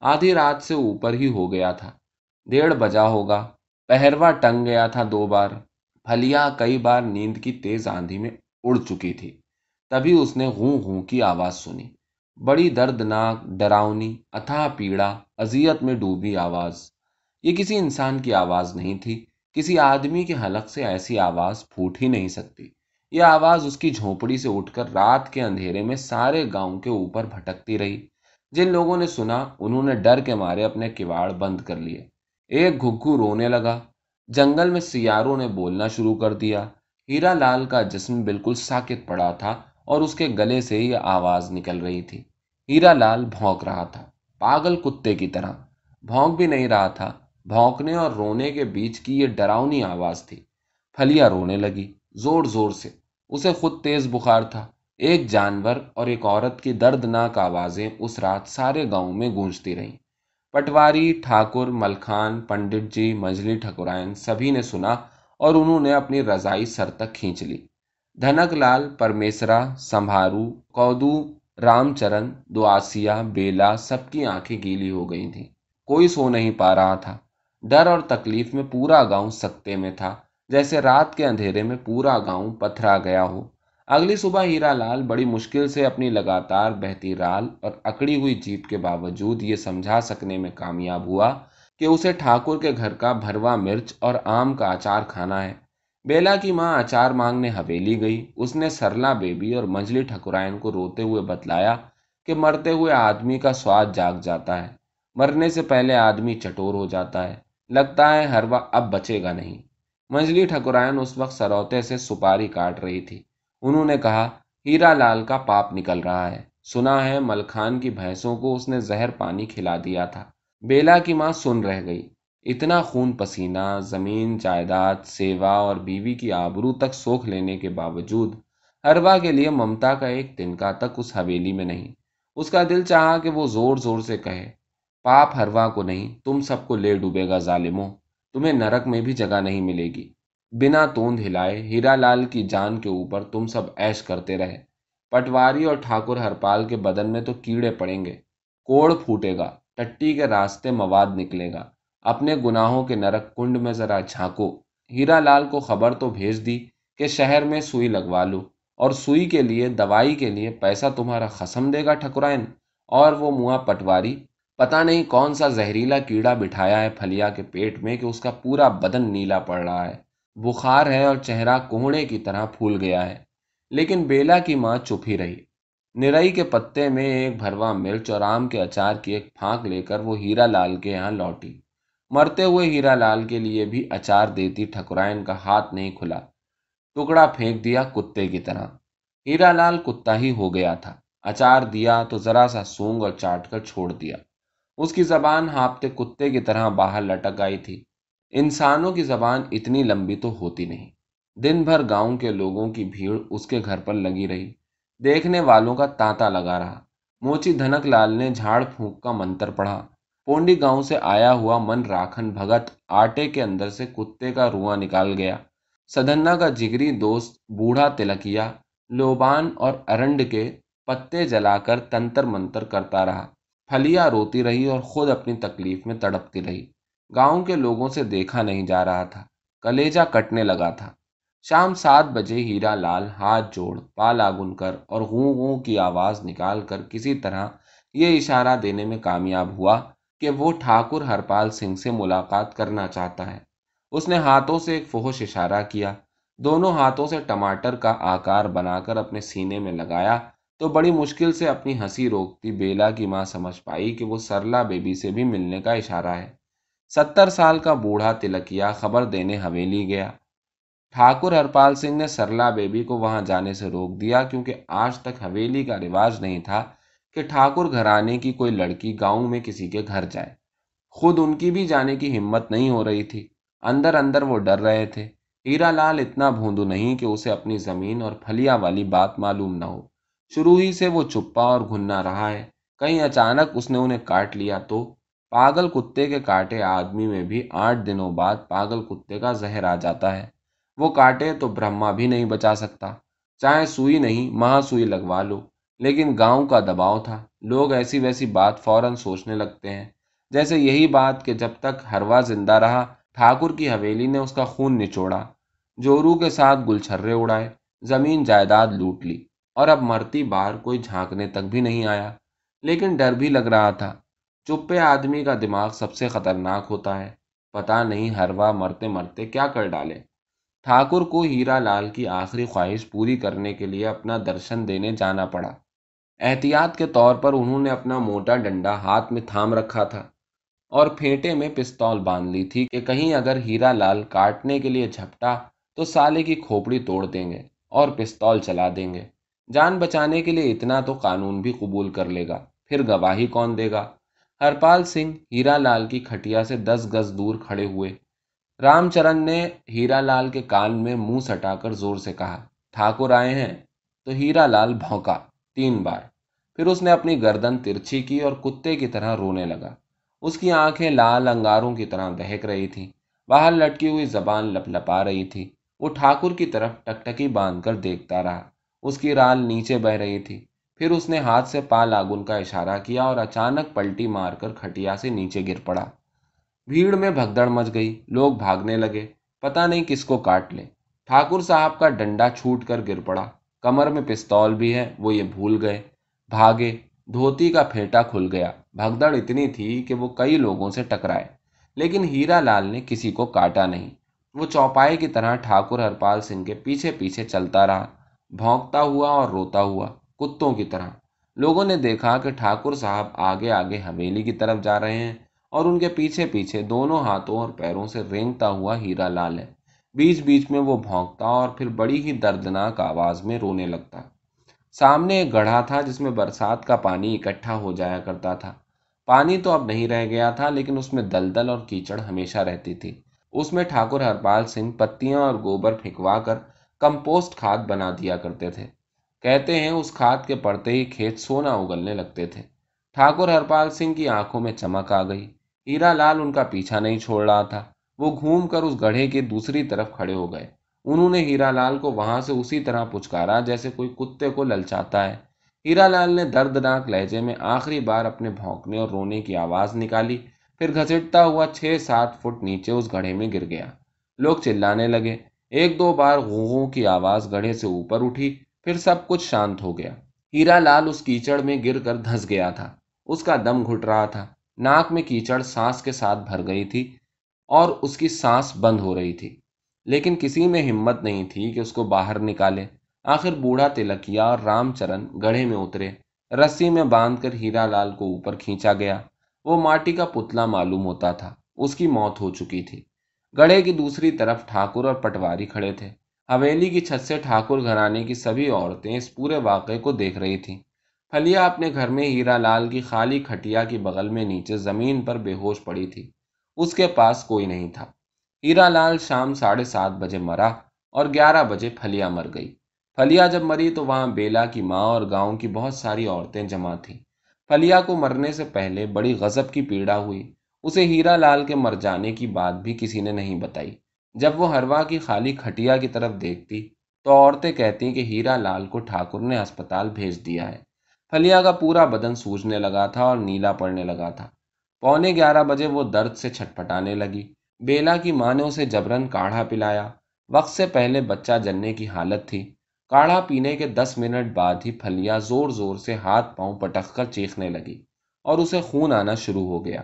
آدھی رات سے اوپر ہی ہو گیا تھا۔ ڈیڑھ بجا ہوگا۔ پہروا ٹنگ گیا تھا دو بار۔ پھلیا کئی بار نیند کی تیز آندھی میں اڑ چکی تھی۔ تبھی اس نے غوں غوں کی آواز سنی۔ بڑی دردناک، ڈراؤنی، اتھا پیڑا، اذیت میں ڈوبی آواز۔ یہ کسی انسان کی آواز نہیں تھی۔ کسی آدمی کے حلق سے ایسی آواز پھوٹ ہی نہیں سکتی۔ یہ آواز اس کی جھونپڑی سے اٹھ کر رات کے اندھیرے میں سارے گاؤں کے اوپر بھٹکتی رہی۔ جن لوگوں نے سنا، انہوں نے ڈر کے مارے اپنے کواڑ بند کر لیے۔ ایک گھگو رونے لگا۔ جنگل میں سیاروں نے بولنا شروع کر دیا۔ ہیرا لال کا جسم بالکل ساکت پڑا تھا اور اس کے گلے سے یہ آواز نکل رہی تھی۔ ہیرا لال بھونک رہا تھا، پاگل کتے کی طرح۔ بھونک بھی نہیں رہا تھا، بھونکنے اور رونے کے بیچ کی یہ ڈراؤنی آواز تھی۔ پھلیا رونے لگی، زور زور سے۔ اسے خود تیز بخار تھا۔ ایک جانور اور ایک عورت کی دردناک آوازیں اس رات سارے گاؤں میں گونجتی رہیں۔ پٹواری، ٹھاکر ملخان پنڈت جی مجلی، ٹھکرائن سبھی نے سنا اور انہوں نے اپنی رضائی سر تک کھینچ لی۔ دھنک لال، پرمیسرا سمبھارو کودو، رام چرن دواسیا بیلا سب کی آنکھیں گیلی ہو گئی تھیں۔ کوئی سو نہیں پا رہا تھا۔ ڈر اور تکلیف میں پورا گاؤں سکتے میں تھا، جیسے رات کے اندھیرے میں پورا گاؤں پتھرا گیا ہو۔ اگلی صبح ہیرا لال بڑی مشکل سے اپنی لگاتار بہتی رال اور اکڑی ہوئی جیپ کے باوجود یہ سمجھا سکنے میں کامیاب ہوا کہ اسے ٹھاکر کے گھر کا بھروا مرچ اور آم کا اچار کھانا ہے۔ بیلا کی ماں اچار مانگنے حویلی گئی۔ اس نے سرلا بیبی اور منجلی ٹھکرائن کو روتے ہوئے بتلایا کہ مرتے ہوئے آدمی کا سواد جاگ جاتا ہے۔ مرنے سے پہلے آدمی چٹور ہو جاتا ہے۔ لگتا ہے ہر وقت اب بچے گا نہیں۔ منجلی ٹھکرائن اس وقت سروتے سے سپاری کاٹ رہی تھی۔ انہوں نے کہا، ہیرا لال کا پاپ نکل رہا ہے۔ سنا ہے ملخان کی بھینسوں کو اس نے زہر پانی کھلا دیا تھا۔ بیلا کی ماں سن رہ گئی۔ اتنا خون پسینہ، زمین، جائیداد، سیوا اور بیوی کی آبرو تک سوکھ لینے کے باوجود ہروا کے لیے ممتا کا ایک تنکا تک اس حویلی میں نہیں۔ اس کا دل چاہا کہ وہ زور زور سے کہے، پاپ ہروا کو نہیں، تم سب کو لے ڈوبے گا ظالموں۔ تمہیں نرک میں بھی جگہ نہیں ملے گی۔ بنا توند ہلائے، ہیرا لال کی جان کے اوپر تم سب ایش کرتے رہے۔ پٹواری اور ٹھاکر ہرپال کے بدن میں تو کیڑے پڑیں گے۔ کوڑ پھوٹے گا، ٹٹی کے راستے مواد نکلے گا۔ اپنے گناہوں کے نرک کنڈ میں ذرا جھانکو۔ ہیرا لال کو خبر تو بھیج دی کہ شہر میں سوئی لگوا لو، اور سوئی کے لیے، دوائی کے لیے پیسہ تمہارا خسم دے گا ٹھکرائن۔ اور وہ منہ پٹواری پتا نہیں کون سا زہریلا کیڑا بٹھایا ہے پھلیا کے پیٹ میں کہ اس کا پورا بدن نیلا پڑ رہا ہے۔ بخار ہے اور چہرہ کوہڑے کی طرح پھول گیا ہے۔ لیکن بیلا کی ماں چپ ہی رہی۔ نرئی کے پتے میں ایک بھروا مرچ اور آم کے اچار کی ایک پھانک لے کر وہ ہیرا لال کے یہاں لوٹی۔ مرتے ہوئے ہیرا لال کے لیے بھی اچار دیتی ٹھکرائن کا ہاتھ نہیں کھلا۔ ٹکڑا پھینک دیا کتے کی طرح۔ ہیرا لال کتا ہی ہو گیا تھا۔ اچار دیا تو ذرا سا سونگ اور چاٹ کر چھوڑ دیا۔ اس کی زبان ہاپتے کتے کی طرح باہر لٹک آئی تھی۔ انسانوں کی زبان اتنی لمبی تو ہوتی نہیں۔ دن بھر گاؤں کے لوگوں کی بھیڑ اس کے گھر پر لگی رہی۔ دیکھنے والوں کا تانتا لگا رہا۔ موچی دھنک لال نے جھاڑ پھونک کا منتر پڑھا۔ پونڈی گاؤں سے آیا ہوا من راکھن بھگت آٹے کے اندر سے کتے کا رواں نکال گیا۔ سدنا کا جگری دوست بوڑھا تلکیا لوبان اور ارنڈ کے پتے جلا کر تنتر منتر کرتا رہا۔ پھلیا روتی رہی اور خود اپنی تکلیف میں تڑپتی رہی۔ گاؤں کے لوگوں سے دیکھا نہیں جا رہا تھا۔ کلیجا کٹنے لگا تھا۔ شام سات بجے ہیرا لال ہاتھ جوڑ پالا گن کر اور غوں غوں کی آواز نکال کر کسی طرح یہ اشارہ دینے میں کامیاب ہوا کہ وہ ٹھاکر ہرپال سنگھ سے ملاقات کرنا چاہتا ہے۔ اس نے ہاتھوں سے ایک فوش اشارہ کیا۔ دونوں ہاتھوں سے ٹماٹر کا آکار بنا کر اپنے سینے میں لگایا تو بڑی مشکل سے اپنی ہنسی روکتی بیلا کی ماں سمجھ پائی کہ وہ سرلا بیبی سے بھی ملنے کا اشارہ ہے۔ ستر سال کا بوڑھا تلکیا خبر دینے حویلی گیا۔ ٹھاکر ہرپال سنگھ نے سرلا بیبی کو وہاں جانے سے روک دیا کیونکہ آج تک حویلی کا رواج نہیں تھا کہ ٹھاکر گھرانے کی کوئی لڑکی گاؤں میں کسی کے گھر جائے۔ خود ان کی بھی جانے کی ہمت نہیں ہو رہی تھی۔ اندر اندر وہ ڈر رہے تھے۔ ہیرا لال اتنا بھوندو نہیں کہ اسے اپنی زمین اور پھلیا والی بات معلوم نہ ہو۔ شروع ہی سے وہ چپا اور گھننا رہا ہے۔ کہیں اچانک اس نے انہیں کاٹ لیا تو پاگل کتے کے کاٹے آدمی میں بھی آٹھ دنوں بعد پاگل کتے کا زہر آ جاتا ہے۔ وہ کاٹے تو برہما بھی نہیں بچا سکتا۔ چاہے سوئی نہیں مہا سوئی لگوا لو۔ لیکن گاؤں کا دباؤ تھا۔ لوگ ایسی ویسی بات فوراً سوچنے لگتے ہیں۔ جیسے یہی بات کہ جب تک ہروا زندہ رہا، ٹھاکر کی حویلی نے اس کا خون نچوڑا۔ جورو کے ساتھ گلچھرے اڑائے، زمین جائیداد لوٹ لی۔ اور اب مرتی بار کوئی جھانکنے تک بھی نہیں آیا۔ لیکن ڈر بھی لگ رہا تھا۔ چپے آدمی کا دماغ سب سے خطرناک ہوتا ہے۔ پتا نہیں ہروا مرتے مرتے کیا کر ڈالے۔ ٹھاکر کو ہیرا لال کی آخری خواہش پوری کرنے کے لیے اپنا درشن دینے جانا پڑا۔ احتیاط کے طور پر انہوں نے اپنا موٹا ڈنڈا ہاتھ میں تھام رکھا تھا اور پھینٹے میں پستول باندھ لی تھی کہ کہیں اگر ہیرا لال کاٹنے کے لیے جھپٹا تو سالے کی کھوپڑی توڑ دیں گے اور پستول چلا دیں گے۔ جان بچانے کے لیے اتنا تو قانون بھی قبول کر لے گا۔ پھر گواہی کون دے گا؟ ہرپال سنگھ ہیرا لال کی کھٹیا سے دس گز دور کھڑے ہوئے۔ رام چرن نے ہیرا لال کے کان میں منہ سٹا کر زور سے کہا، ٹھاکر آئے ہیں۔ تو ہیرا لال بھونکا تین بار۔ پھر اس نے اپنی گردن ترچھی کی اور کتے کی طرح رونے لگا۔ اس کی آنکھیں لال انگاروں کی طرح دہک رہی تھیں۔ باہر لٹکی ہوئی زبان لپ لپا رہی تھی۔ وہ ٹھاکر کی طرف ٹکٹکی باندھ کر دیکھتا رہا۔ اس کی رال نیچے بہ رہی تھی۔ پھر اس نے ہاتھ سے پا لاگن کا اشارہ کیا اور اچانک پلٹی مار کر کھٹیا سے نیچے گر پڑا۔ بھیڑ میں بھگدڑ مچ گئی۔ لوگ بھاگنے لگے۔ پتا نہیں کس کو کاٹ لے۔ ٹھاکر صاحب کا ڈنڈا چھوٹ کر گر پڑا۔ کمر میں پستول بھی ہے۔ وہ یہ بھول گئے۔ بھاگے۔ دھوتی کا پھیٹا کھل گیا۔ بھگدڑ اتنی تھی کہ وہ کئی لوگوں سے ٹکرائے۔ لیکن ہیرا لال نے کسی کو کاٹا نہیں۔ وہ چوپائے کی طرح ٹھاکر ہرپال سنگھ کے پیچھے پیچھے چلتا رہا۔ بھونکتا ہوا اور روتا ہوا۔ کتوں کی طرح۔ لوگوں نے دیکھا کہ ٹھاکر صاحب آگے آگے حویلی کی طرف جا رہے ہیں اور ان کے پیچھے پیچھے دونوں ہاتھوں اور پیروں سے رینگتا ہوا ہیرا لال ہے۔ بیچ بیچ میں وہ بھونکتا اور پھر بڑی ہی دردناک آواز میں رونے لگتا۔ سامنے ایک گڑھا تھا جس میں برسات کا پانی اکٹھا ہو جایا کرتا تھا۔ پانی تو اب نہیں رہ گیا تھا لیکن اس میں دلدل اور کیچڑ ہمیشہ رہتی تھی۔ اس میں ٹھاکر ہرپال سنگھ پتیاں اور گوبر پھینکوا کر کمپوسٹ کھاد بنا دیا کرتے تھے۔ کہتے ہیں اس کھاد کے پڑتے ہی کھیت سونا اگلنے لگتے تھے۔ ٹھاکر ہرپال سنگھ کی آنکھوں میں چمک آ گئی۔ ہیرا لال ان کا پیچھا نہیں چھوڑ رہا تھا۔ وہ گھوم کر اس گڑھے کی دوسری طرف کھڑے ہو گئے۔ انہوں نے ہیرا لال کو وہاں سے اسی طرح پچکارا جیسے کوئی کتے کو للچاتا ہے۔ ہیرا لال نے دردناک لہجے میں آخری بار اپنے بھونکنے اور رونے کی آواز نکالی۔ پھر گھسٹتا ہوا چھ سات فٹ نیچے اس گڑھے میں گر گیا۔ لوگ چلانے لگے۔ ایک دو بار غوغوں کی آواز گڑھے سے اوپر اٹھی۔ پھر سب کچھ شانت ہو گیا۔ ہیرا لال اس کیچڑ میں گر کر دھس گیا تھا۔ اس کا دم گھٹ رہا تھا۔ ناک میں کیچڑ سانس کے ساتھ بھر گئی تھی اور اس کی سانس بند ہو رہی تھی۔ لیکن کسی میں ہمت نہیں تھی کہ اس کو باہر نکالے۔ آخر بوڑھا تلکیا اور رام چرن گڑھے میں اترے۔ رسی میں باندھ کر ہیرا لال کو اوپر کھینچا گیا۔ وہ ماٹی کا پتلا معلوم ہوتا تھا۔ اس کی موت ہو چکی تھی۔ گڑھے کی دوسری طرف ٹھاکر اور پٹواری کھڑے تھے۔ حویلی کی چھت سے ٹھاکر گھرانے کی سبھی عورتیں اس پورے واقعے کو دیکھ رہی تھیں۔ پھلیا اپنے گھر میں ہیرا لال کی خالی کھٹیا کی بغل میں نیچے زمین پر بے ہوش پڑی تھی۔ اس کے پاس کوئی نہیں تھا۔ ہیرا لال شام ساڑھے سات بجے مرا اور گیارہ بجے پھلیا مر گئی۔ پھلیا جب مری تو وہاں بیلا کی ماں اور گاؤں کی بہت ساری عورتیں جمع تھیں۔ پھلیا کو مرنے سے پہلے بڑی غضب کی پیڑا ہوئی۔ اسے ہیرا لال کے مر جانے کی بات بھی کسی نے نہیں بتائی۔ جب وہ ہروا کی خالی کھٹیا کی طرف دیکھتی تو عورتیں کہتی کہ ہیرا لال کو ٹھاکر نے ہسپتال بھیج دیا ہے۔ پھلیا کا پورا بدن سوجنے لگا تھا اور نیلا پڑنے لگا تھا۔ پونے گیارہ بجے وہ درد سے چھٹپٹانے لگی۔ بیلا کی ماں نے اسے جبرن کاڑھا پلایا۔ وقت سے پہلے بچہ جلنے کی حالت تھی۔ کاڑھا پینے کے دس منٹ بعد ہی پھلیا زور زور سے ہاتھ پاؤں پٹک کر چیخنے لگی اور اسے خون آنا شروع ہو گیا۔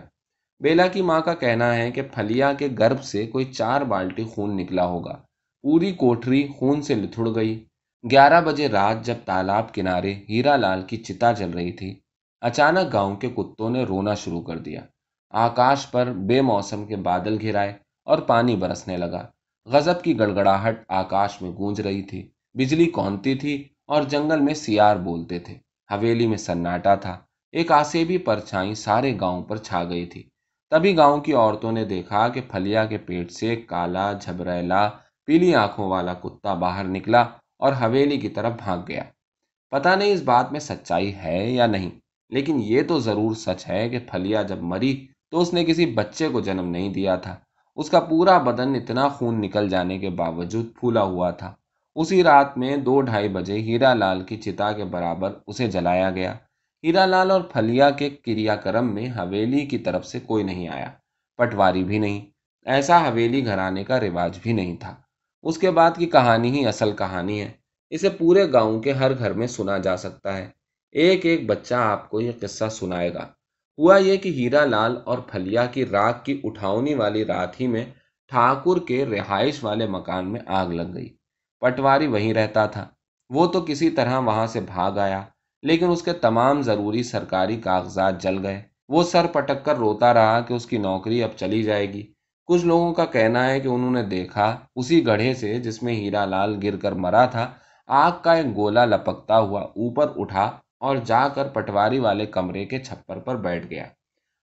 بیلا کی ماں کا کہنا ہے کہ پھلیا کے گرب سے کوئی چار بالٹی خون نکلا ہوگا۔ پوری کوٹری خون سے لتھڑ گئی۔ گیارہ بجے رات جب تالاب کنارے ہیرا لال کی چتا چل رہی تھی، اچانک گاؤں کے کتوں نے رونا شروع کر دیا۔ آکاش پر بے موسم کے بادل گھرائے اور پانی برسنے لگا۔ غزب کی گڑگڑاہٹ آکاش میں گونج رہی تھی۔ بجلی کونتی تھی اور جنگل میں سیار بولتے تھے۔ حویلی میں سناٹا تھا۔ ایک آسیبی پرچھائی سارے گاؤں پر چھا گئی تھی۔ تبھی گاؤں کی عورتوں نے دیکھا کہ پھلیا کے پیٹ سے کالا، جھبریلا، پیلی آنکھوں والا کتا باہر نکلا اور حویلی کی طرف بھاگ گیا۔ پتا نہیں اس بات میں سچائی ہے یا نہیں، لیکن یہ تو ضرور سچ ہے کہ پھلیا جب مری تو اس نے کسی بچے کو جنم نہیں دیا تھا۔ اس کا پورا بدن اتنا خون نکل جانے کے باوجود پھولا ہوا تھا۔ اسی رات میں دو ڈھائی بجے ہیرا لال کی چتا کے برابر اسے جلایا گیا۔ ہیرا لال اور پھلیا کے کریا کرم میں حویلی کی طرف سے کوئی نہیں آیا، پٹواری بھی نہیں، ایسا حویلی گھرانے کا رواج بھی نہیں تھا۔ اس کے بعد کی کہانی ہی اصل کہانی ہے۔ اسے پورے گاؤں کے ہر گھر میں سنا جا سکتا ہے۔ ایک ایک بچہ آپ کو یہ قصہ سنائے گا۔ ہوا یہ کہ ہیرا لال اور پھلیا کی راک کی اٹھاؤنی والی رات ہی میں ٹھاکر کے رہائش والے مکان میں آگ لگ گئی۔ پٹواری وہیں رہتا تھا۔ وہ تو کسی طرح وہاں سے بھاگ آیا۔ لیکن اس کے تمام ضروری سرکاری کاغذات جل گئے۔ وہ سر پٹک کر روتا رہا کہ اس کی نوکری اب چلی جائے گی۔ کچھ لوگوں کا کہنا ہے کہ انہوں نے دیکھا اسی گڑھے سے جس میں ہیرا لال گر کر مرا تھا، آگ کا ایک گولا لپکتا ہوا اوپر اٹھا اور جا کر پٹواری والے کمرے کے چھپر پر بیٹھ گیا۔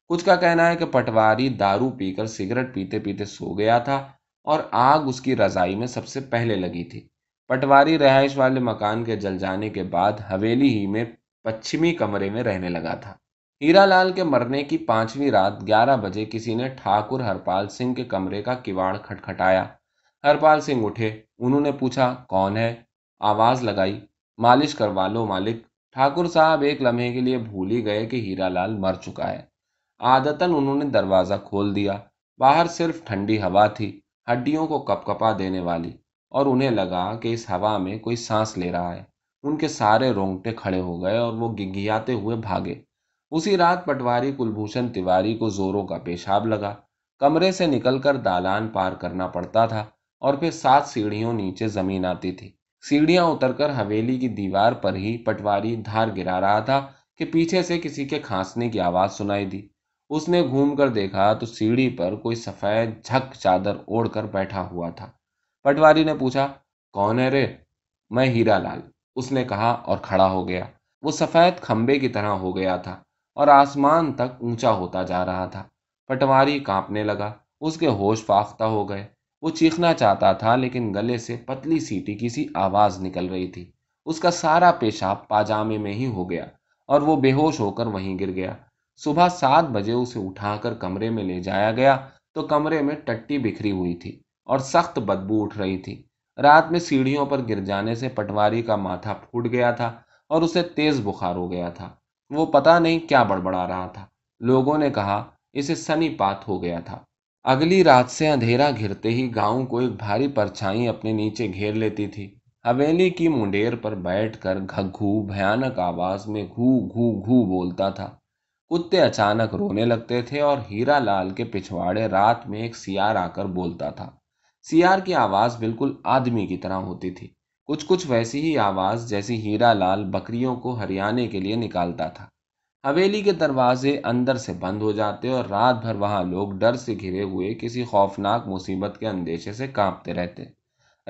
کچھ کا کہنا ہے کہ پٹواری دارو پی کر سگریٹ پیتے پیتے سو گیا تھا اور آگ اس کی رضائی میں سب سے پہلے لگی تھی۔ پٹواری رہائش والے مکان کے جل جانے کے بعد حویلی ہی میں پچھمی کمرے میں رہنے لگا تھا۔ ہیرا لال کے مرنے کی پانچویں رات گیارہ بجے کسی نے ٹھاکر ہرپال سنگھ کے کمرے کا کواڑ کھٹکھٹایا۔ ہرپال سنگھ اٹھے۔ انہوں نے پوچھا، کون ہے؟ آواز لگائی۔ مالش کروا لو مالک۔ ٹھاکر صاحب ایک لمحے کے لیے بھول ہی گئے کہ ہیرا لال مر چکا ہے۔ عادتاً انہوں نے دروازہ کھول دیا۔ باہر صرف ٹھنڈی ہوا تھی۔ ہڈیوں کو کپ کپا دینے والی۔ اور انہیں لگا کہ اس ہوا میں کوئی سانس لے رہا ہے۔ ان کے سارے رونگٹے کھڑے ہو گئے اور وہ گگیاتے ہوئے بھاگے۔ اسی رات پٹواری کلبھوشن تیواری کو زوروں کا پیشاب لگا۔ کمرے سے نکل کر دالان پار کرنا پڑتا تھا اور پھر سات سیڑھیوں نیچے زمین آتی تھی۔ سیڑھیاں اتر کر حویلی کی دیوار پر ہی پٹواری دھار گرا رہا تھا کہ پیچھے سے کسی کے کھانسنے کی آواز سنائی دی۔ اس نے گھوم کر دیکھا تو سیڑھی پر کوئی سفید جھک چادر اوڑھ کر بیٹھا ہوا تھا۔ پٹواری نے پوچھا، کون ہے رے؟ میں ہیرا لال. اس نے کہا، اور کھڑا ہو گیا. وہ سفید کھمبے کی طرح ہو گیا تھا اور آسمان تک اونچا ہوتا جا رہا تھا۔ پٹواری کانپنے لگا، اس کے ہوش فاختہ ہو گئے۔ وہ چیخنا چاہتا تھا لیکن گلے سے پتلی سیٹی کسی آواز نکل رہی تھی۔ اس کا سارا پیشاب پاجامے میں ہی ہو گیا اور وہ بے ہوش ہو کر وہیں گر گیا۔ صبح سات بجے اسے اٹھا کر کمرے میں لے جایا گیا تو کمرے میں ٹٹی بکھری ہوئی تھی۔ اور سخت بدبو اٹھ رہی تھی۔ رات میں سیڑھیوں پر گر جانے سے پٹواری کا ماتھا پھوٹ گیا تھا اور اسے تیز بخار ہو گیا تھا۔ وہ پتا نہیں کیا بڑبڑا رہا تھا۔ لوگوں نے کہا، اسے سنی پات ہو گیا تھا۔ اگلی رات سے اندھیرا گھرتے ہی گاؤں کو ایک بھاری پرچھائی اپنے نیچے گھیر لیتی تھی۔ حویلی کی منڈیر پر بیٹھ کر گھگھو، بھیانک آواز میں گھو گھو گھو بولتا تھا۔ کتے اچانک رونے لگتے تھے اور ہیرا لال کے پچھواڑے رات میں ایک سیار آ کر بولتا تھا۔ سیار کی آواز بالکل آدمی کی طرح ہوتی تھی۔ کچھ کچھ ویسی ہی آواز جیسی ہیرا لال بکریوں کو ہریانے کے لیے نکالتا تھا۔ حویلی کے دروازے اندر سے بند ہو جاتے اور رات بھر وہاں لوگ ڈر سے گھرے ہوئے کسی خوفناک مصیبت کے اندیشے سے کانپتے رہتے۔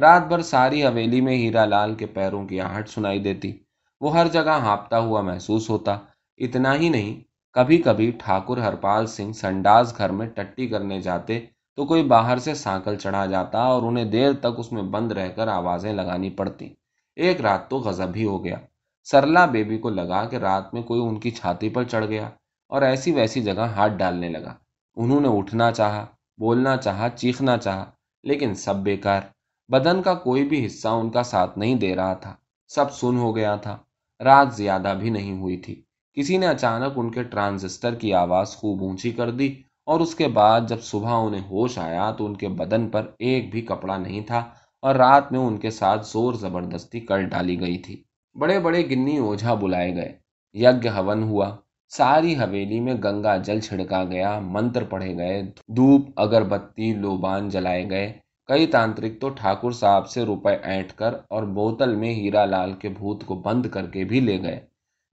رات بھر ساری حویلی میں ہیرا لال کے پیروں کی آہٹ سنائی دیتی۔ وہ ہر جگہ ہانپتا ہوا محسوس ہوتا۔ اتنا ہی نہیں، کبھی کبھی ٹھاکر ہرپال سنگھ سنڈاز گھر میں ٹٹی کرنے جاتے تو کوئی باہر سے سانکل چڑھا جاتا اور انہیں دیر تک اس میں بند رہ کر آوازیں لگانی پڑتی۔ ایک رات تو غضب ہی ہو گیا۔ سرلا بیبی کو لگا کہ رات میں کوئی ان کی چھاتی پر چڑھ گیا اور ایسی ویسی جگہ ہاتھ ڈالنے لگا۔ انہوں نے اٹھنا چاہا، بولنا چاہا، چیخنا چاہا، لیکن سب بیکار۔ بدن کا کوئی بھی حصہ ان کا ساتھ نہیں دے رہا تھا۔ سب سن ہو گیا تھا۔ رات زیادہ بھی نہیں ہوئی تھی۔ کسی نے اچانک ان کے ٹرانزسٹر کی آواز خوب اونچی کر دی۔ اور اس کے بعد جب صبح انہیں ہوش آیا تو ان کے بدن پر ایک بھی کپڑا نہیں تھا اور رات میں ان کے ساتھ زور زبردستی کر ڈالی گئی تھی۔ بڑے بڑے گنی اوجھا بلائے گئے۔ یج ہون ہوا۔ ساری حویلی میں گنگا جل چھڑکا گیا۔ منتر پڑھے گئے۔ دھوپ، اگربتی، لوبان جلائے گئے۔ کئی تانترک تو ٹھاکر صاحب سے روپے اینٹ کر اور بوتل میں ہیرا لال کے بھوت کو بند کر کے بھی لے گئے۔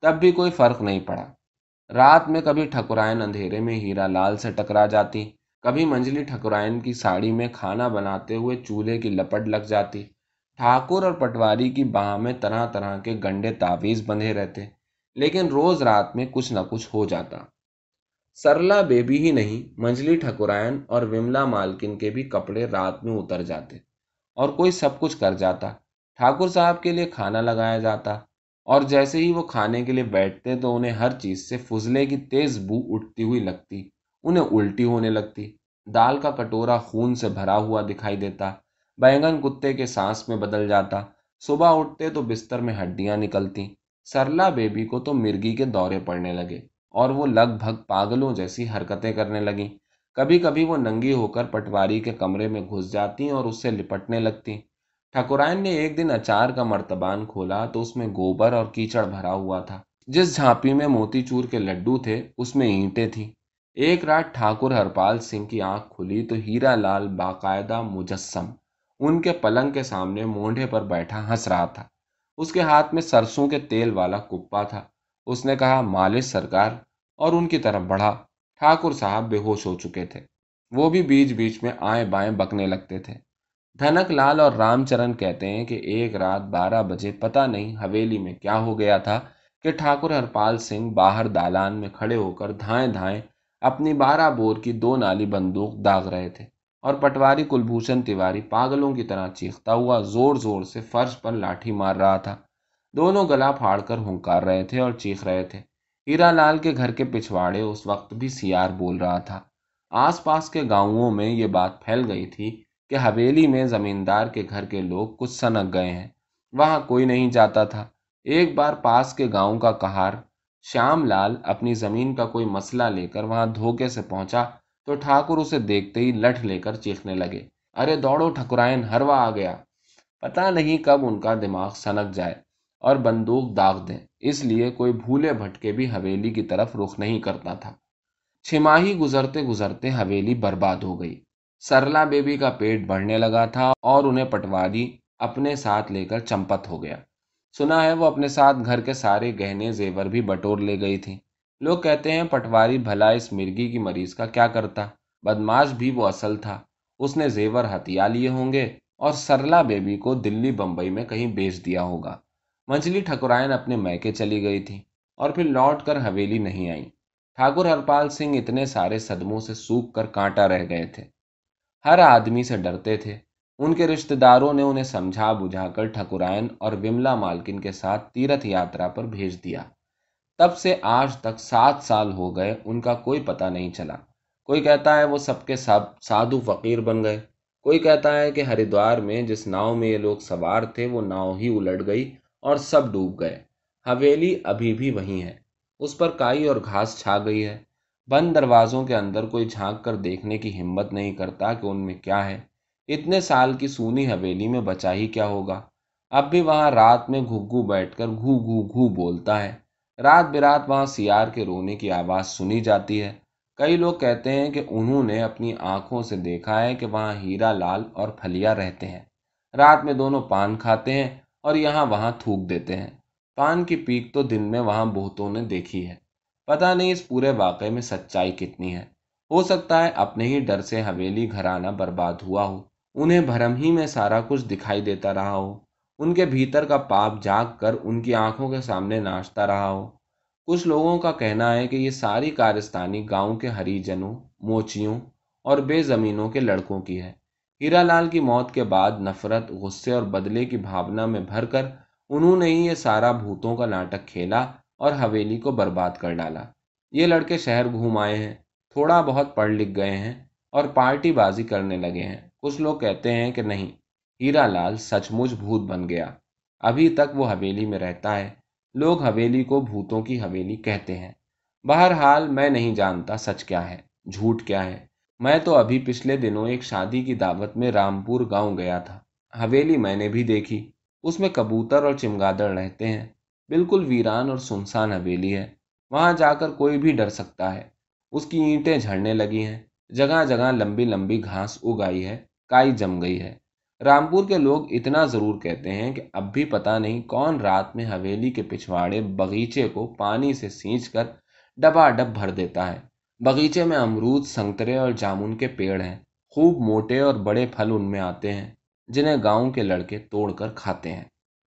تب بھی کوئی فرق نہیں پڑا۔ رات میں کبھی ٹھکرائن اندھیرے میں ہیرا لال سے ٹکرا جاتی، کبھی منجلی ٹھکرائن کی ساڑی میں کھانا بناتے ہوئے چولہے کی لپٹ لگ جاتی۔ ٹھاکر اور پٹواری کی باہ میں طرح طرح کے گنڈے تعویز بندھے رہتے، لیکن روز رات میں کچھ نہ کچھ ہو جاتا۔ سرلا بیبی ہی نہیں، منجلی ٹھکرائن اور وملا مالکن کے بھی کپڑے رات میں اتر جاتے اور کوئی سب کچھ کر جاتا۔ ٹھاکر صاحب کے لیے کھانا لگایا جاتا اور جیسے ہی وہ کھانے کے لیے بیٹھتے تو انہیں ہر چیز سے فضلے کی تیز بو اٹھتی ہوئی لگتی، انہیں الٹی ہونے لگتی۔ دال کا کٹورا خون سے بھرا ہوا دکھائی دیتا، بینگن کتے کے سانس میں بدل جاتا۔ صبح اٹھتے تو بستر میں ہڈیاں نکلتی۔ سرلا بیبی کو تو مرگی کے دورے پڑنے لگے اور وہ لگ بھگ پاگلوں جیسی حرکتیں کرنے لگیں کبھی کبھی وہ ننگی ہو کر پٹواری کے کمرے میں گھس جاتی اور اس سے لپٹنے لگتی۔ ٹھکرائن نے ایک دن اچار کا مرتبان کھولا تو اس میں گوبر اور کیچڑ بھرا ہوا تھا۔ جس جھانپی میں موتی چور کے لڈو تھے، اس میں اینٹیں تھیں۔ ایک رات ٹھاکر ہرپال سنگھ کی آنکھ کھلی تو ہیرا لال باقاعدہ مجسم ان کے پلنگ کے سامنے مونڈے پر بیٹھا ہنس رہا تھا۔ اس کے ہاتھ میں سرسوں کے تیل والا کپا تھا۔ اس نے کہا، مالش سرکار! اور ان کی طرف بڑھا۔ ٹھاکر صاحب بے ہوش ہو چکے تھے۔ وہ بھی بیچ بیچ میں آئیں بائیں بکنے لگتے تھے۔ دھنک لال اور رام چرن کہتے ہیں کہ ایک رات بارہ بجے پتہ نہیں حویلی میں کیا ہو گیا تھا کہ ٹھاکر ہرپال سنگھ باہر دالان میں کھڑے ہو کر دھائیں دھائیں اپنی بارہ بور کی دو نالی بندوق داغ رہے تھے اور پٹواری کلبھوشن تیواری پاگلوں کی طرح چیختا ہوا زور زور سے فرش پر لاٹھی مار رہا تھا۔ دونوں گلا پھاڑ کر ہنکار رہے تھے اور چیخ رہے تھے۔ ہیرا لال کے گھر کے پچھواڑے اس وقت بھی سیار بول رہا تھا۔ آس پاس کے گاؤں میں یہ بات پھیل گئی تھی کہ حویلی میں زمیندار کے گھر کے لوگ کچھ سنک گئے ہیں۔ وہاں کوئی نہیں جاتا تھا۔ ایک بار پاس کے گاؤں کا کہار شام لال اپنی زمین کا کوئی مسئلہ لے کر وہاں دھوکے سے پہنچا تو ٹھاکر اسے دیکھتے ہی لٹھ لے کر چیخنے لگے۔ ارے دوڑو ٹھکرائن ہروا آ گیا۔ پتا نہیں کب ان کا دماغ سنک جائے اور بندوق داغ دیں۔ اس لیے کوئی بھولے بھٹکے بھی حویلی کی طرف رخ نہیں کرتا تھا۔ چھماہی گزرتے گزرتے حویلی برباد ہو گئی۔ سرلا بیبی کا پیٹ بڑھنے لگا تھا اور انہیں پٹواری اپنے ساتھ لے کر چمپت ہو گیا۔ سنا ہے وہ اپنے ساتھ گھر کے سارے گہنے زیور بھی بٹور لے گئی تھی۔ لوگ کہتے ہیں پٹواری بھلا اس مرگی کی مریض کا کیا کرتا۔ بدماش بھی وہ اصل تھا۔ اس نے زیور ہتھیا لیے ہوں گے اور سرلا بیبی کو دلی بمبئی میں کہیں بیچ دیا ہوگا۔ منجلی ٹھکرائن اپنے میکے چلی گئی تھی اور پھر لوٹ کر حویلی نہیں آئی۔ ٹھاکر ہرپال سنگھ اتنے سارے صدموں سے سوکھ کر کانٹا رہ گئے تھے۔ ہر آدمی سے ڈرتے تھے۔ ان کے رشتہ داروں نے انہیں سمجھا بجھا کر ٹھکرائن اور وملا مالکن کے ساتھ تیرتھ یاترا پر بھیج دیا۔ تب سے آج تک سات سال ہو گئے، ان کا کوئی پتہ نہیں چلا۔ کوئی کہتا ہے وہ سب کے سب سادھو فقیر بن گئے۔ کوئی کہتا ہے کہ ہریدوار میں جس ناؤ میں یہ لوگ سوار تھے، وہ ناؤ ہی الٹ گئی اور سب ڈوب گئے۔ حویلی ابھی بھی وہی ہے۔ اس پر کائی اور گھاس چھا گئی ہے۔ بند دروازوں کے اندر کوئی جھانک کر دیکھنے کی ہمت نہیں کرتا کہ ان میں کیا ہے۔ اتنے سال کی سونی حویلی میں بچا ہی کیا ہوگا؟ اب بھی وہاں رات میں گھگو بیٹھ کر گھو گھو گھو بولتا ہے۔ رات برات وہاں سیار کے رونے کی آواز سنی جاتی ہے۔ کئی لوگ کہتے ہیں کہ انہوں نے اپنی آنکھوں سے دیکھا ہے کہ وہاں ہیرا لال اور پھلیا رہتے ہیں۔ رات میں دونوں پان کھاتے ہیں اور یہاں وہاں تھوک دیتے ہیں۔ پان کی پیک تو دن میں وہاں بہتوں نے دیکھی ہے۔ پتا نہیں اس پورے واقعے میں سچائی کتنی ہے۔ ہو سکتا ہے اپنے ہی ڈر سے حویلی گھرانہ برباد ہوا ہو۔ انہیں بھرم ہی میں سارا کچھ دکھائی دیتا رہا ہو۔ ان کے بھیتر کا پاپ جاگ کر ان کی آنکھوں کے سامنے ناچتا رہا ہو۔ کچھ لوگوں کا کہنا ہے کہ یہ ساری کارستانی گاؤں کے ہریجنوں موچیوں اور بے زمینوں کے لڑکوں کی ہے۔ ہیرا لال کی موت کے بعد نفرت، غصے اور بدلے کی بھاونا میں بھر کر انہوں نے ہی یہ سارا بھوتوں کا ناٹک کھیلا۔ اور حویلی کو برباد کر ڈالا۔ یہ لڑکے شہر گھوم آئے ہیں، تھوڑا بہت پڑھ لکھ گئے ہیں اور پارٹی بازی کرنے لگے ہیں۔ کچھ لوگ کہتے ہیں کہ نہیں، ہیرا لال سچ مچ بھوت بن گیا۔ ابھی تک وہ حویلی میں رہتا ہے۔ لوگ حویلی کو بھوتوں کی حویلی کہتے ہیں۔ بہرحال میں نہیں جانتا سچ کیا ہے، جھوٹ کیا ہے۔ میں تو ابھی پچھلے دنوں ایک شادی کی دعوت میں رامپور گاؤں گیا تھا۔ حویلی میں نے بھی دیکھی۔ اس میں کبوتر اور چمگادڑ رہتے ہیں۔ بالکل ویران اور سنسان حویلی ہے۔ وہاں جا کر کوئی بھی ڈر سکتا ہے۔ اس کی اینٹیں جھڑنے لگی ہیں۔ جگہ جگہ لمبی لمبی گھاس اگائی ہے۔ کائی جم گئی ہے۔ رامپور کے لوگ اتنا ضرور کہتے ہیں کہ اب بھی پتہ نہیں کون رات میں حویلی کے پچھواڑے بغیچے کو پانی سے سینچ کر ڈبا ڈب بھر دیتا ہے۔ بغیچے میں امرود سنگترے اور جامن کے پیڑ ہیں۔ خوب موٹے اور بڑے پھل ان میں آتے ہیں، جنہیں گاؤں کے لڑکے توڑ کر کھاتے ہیں۔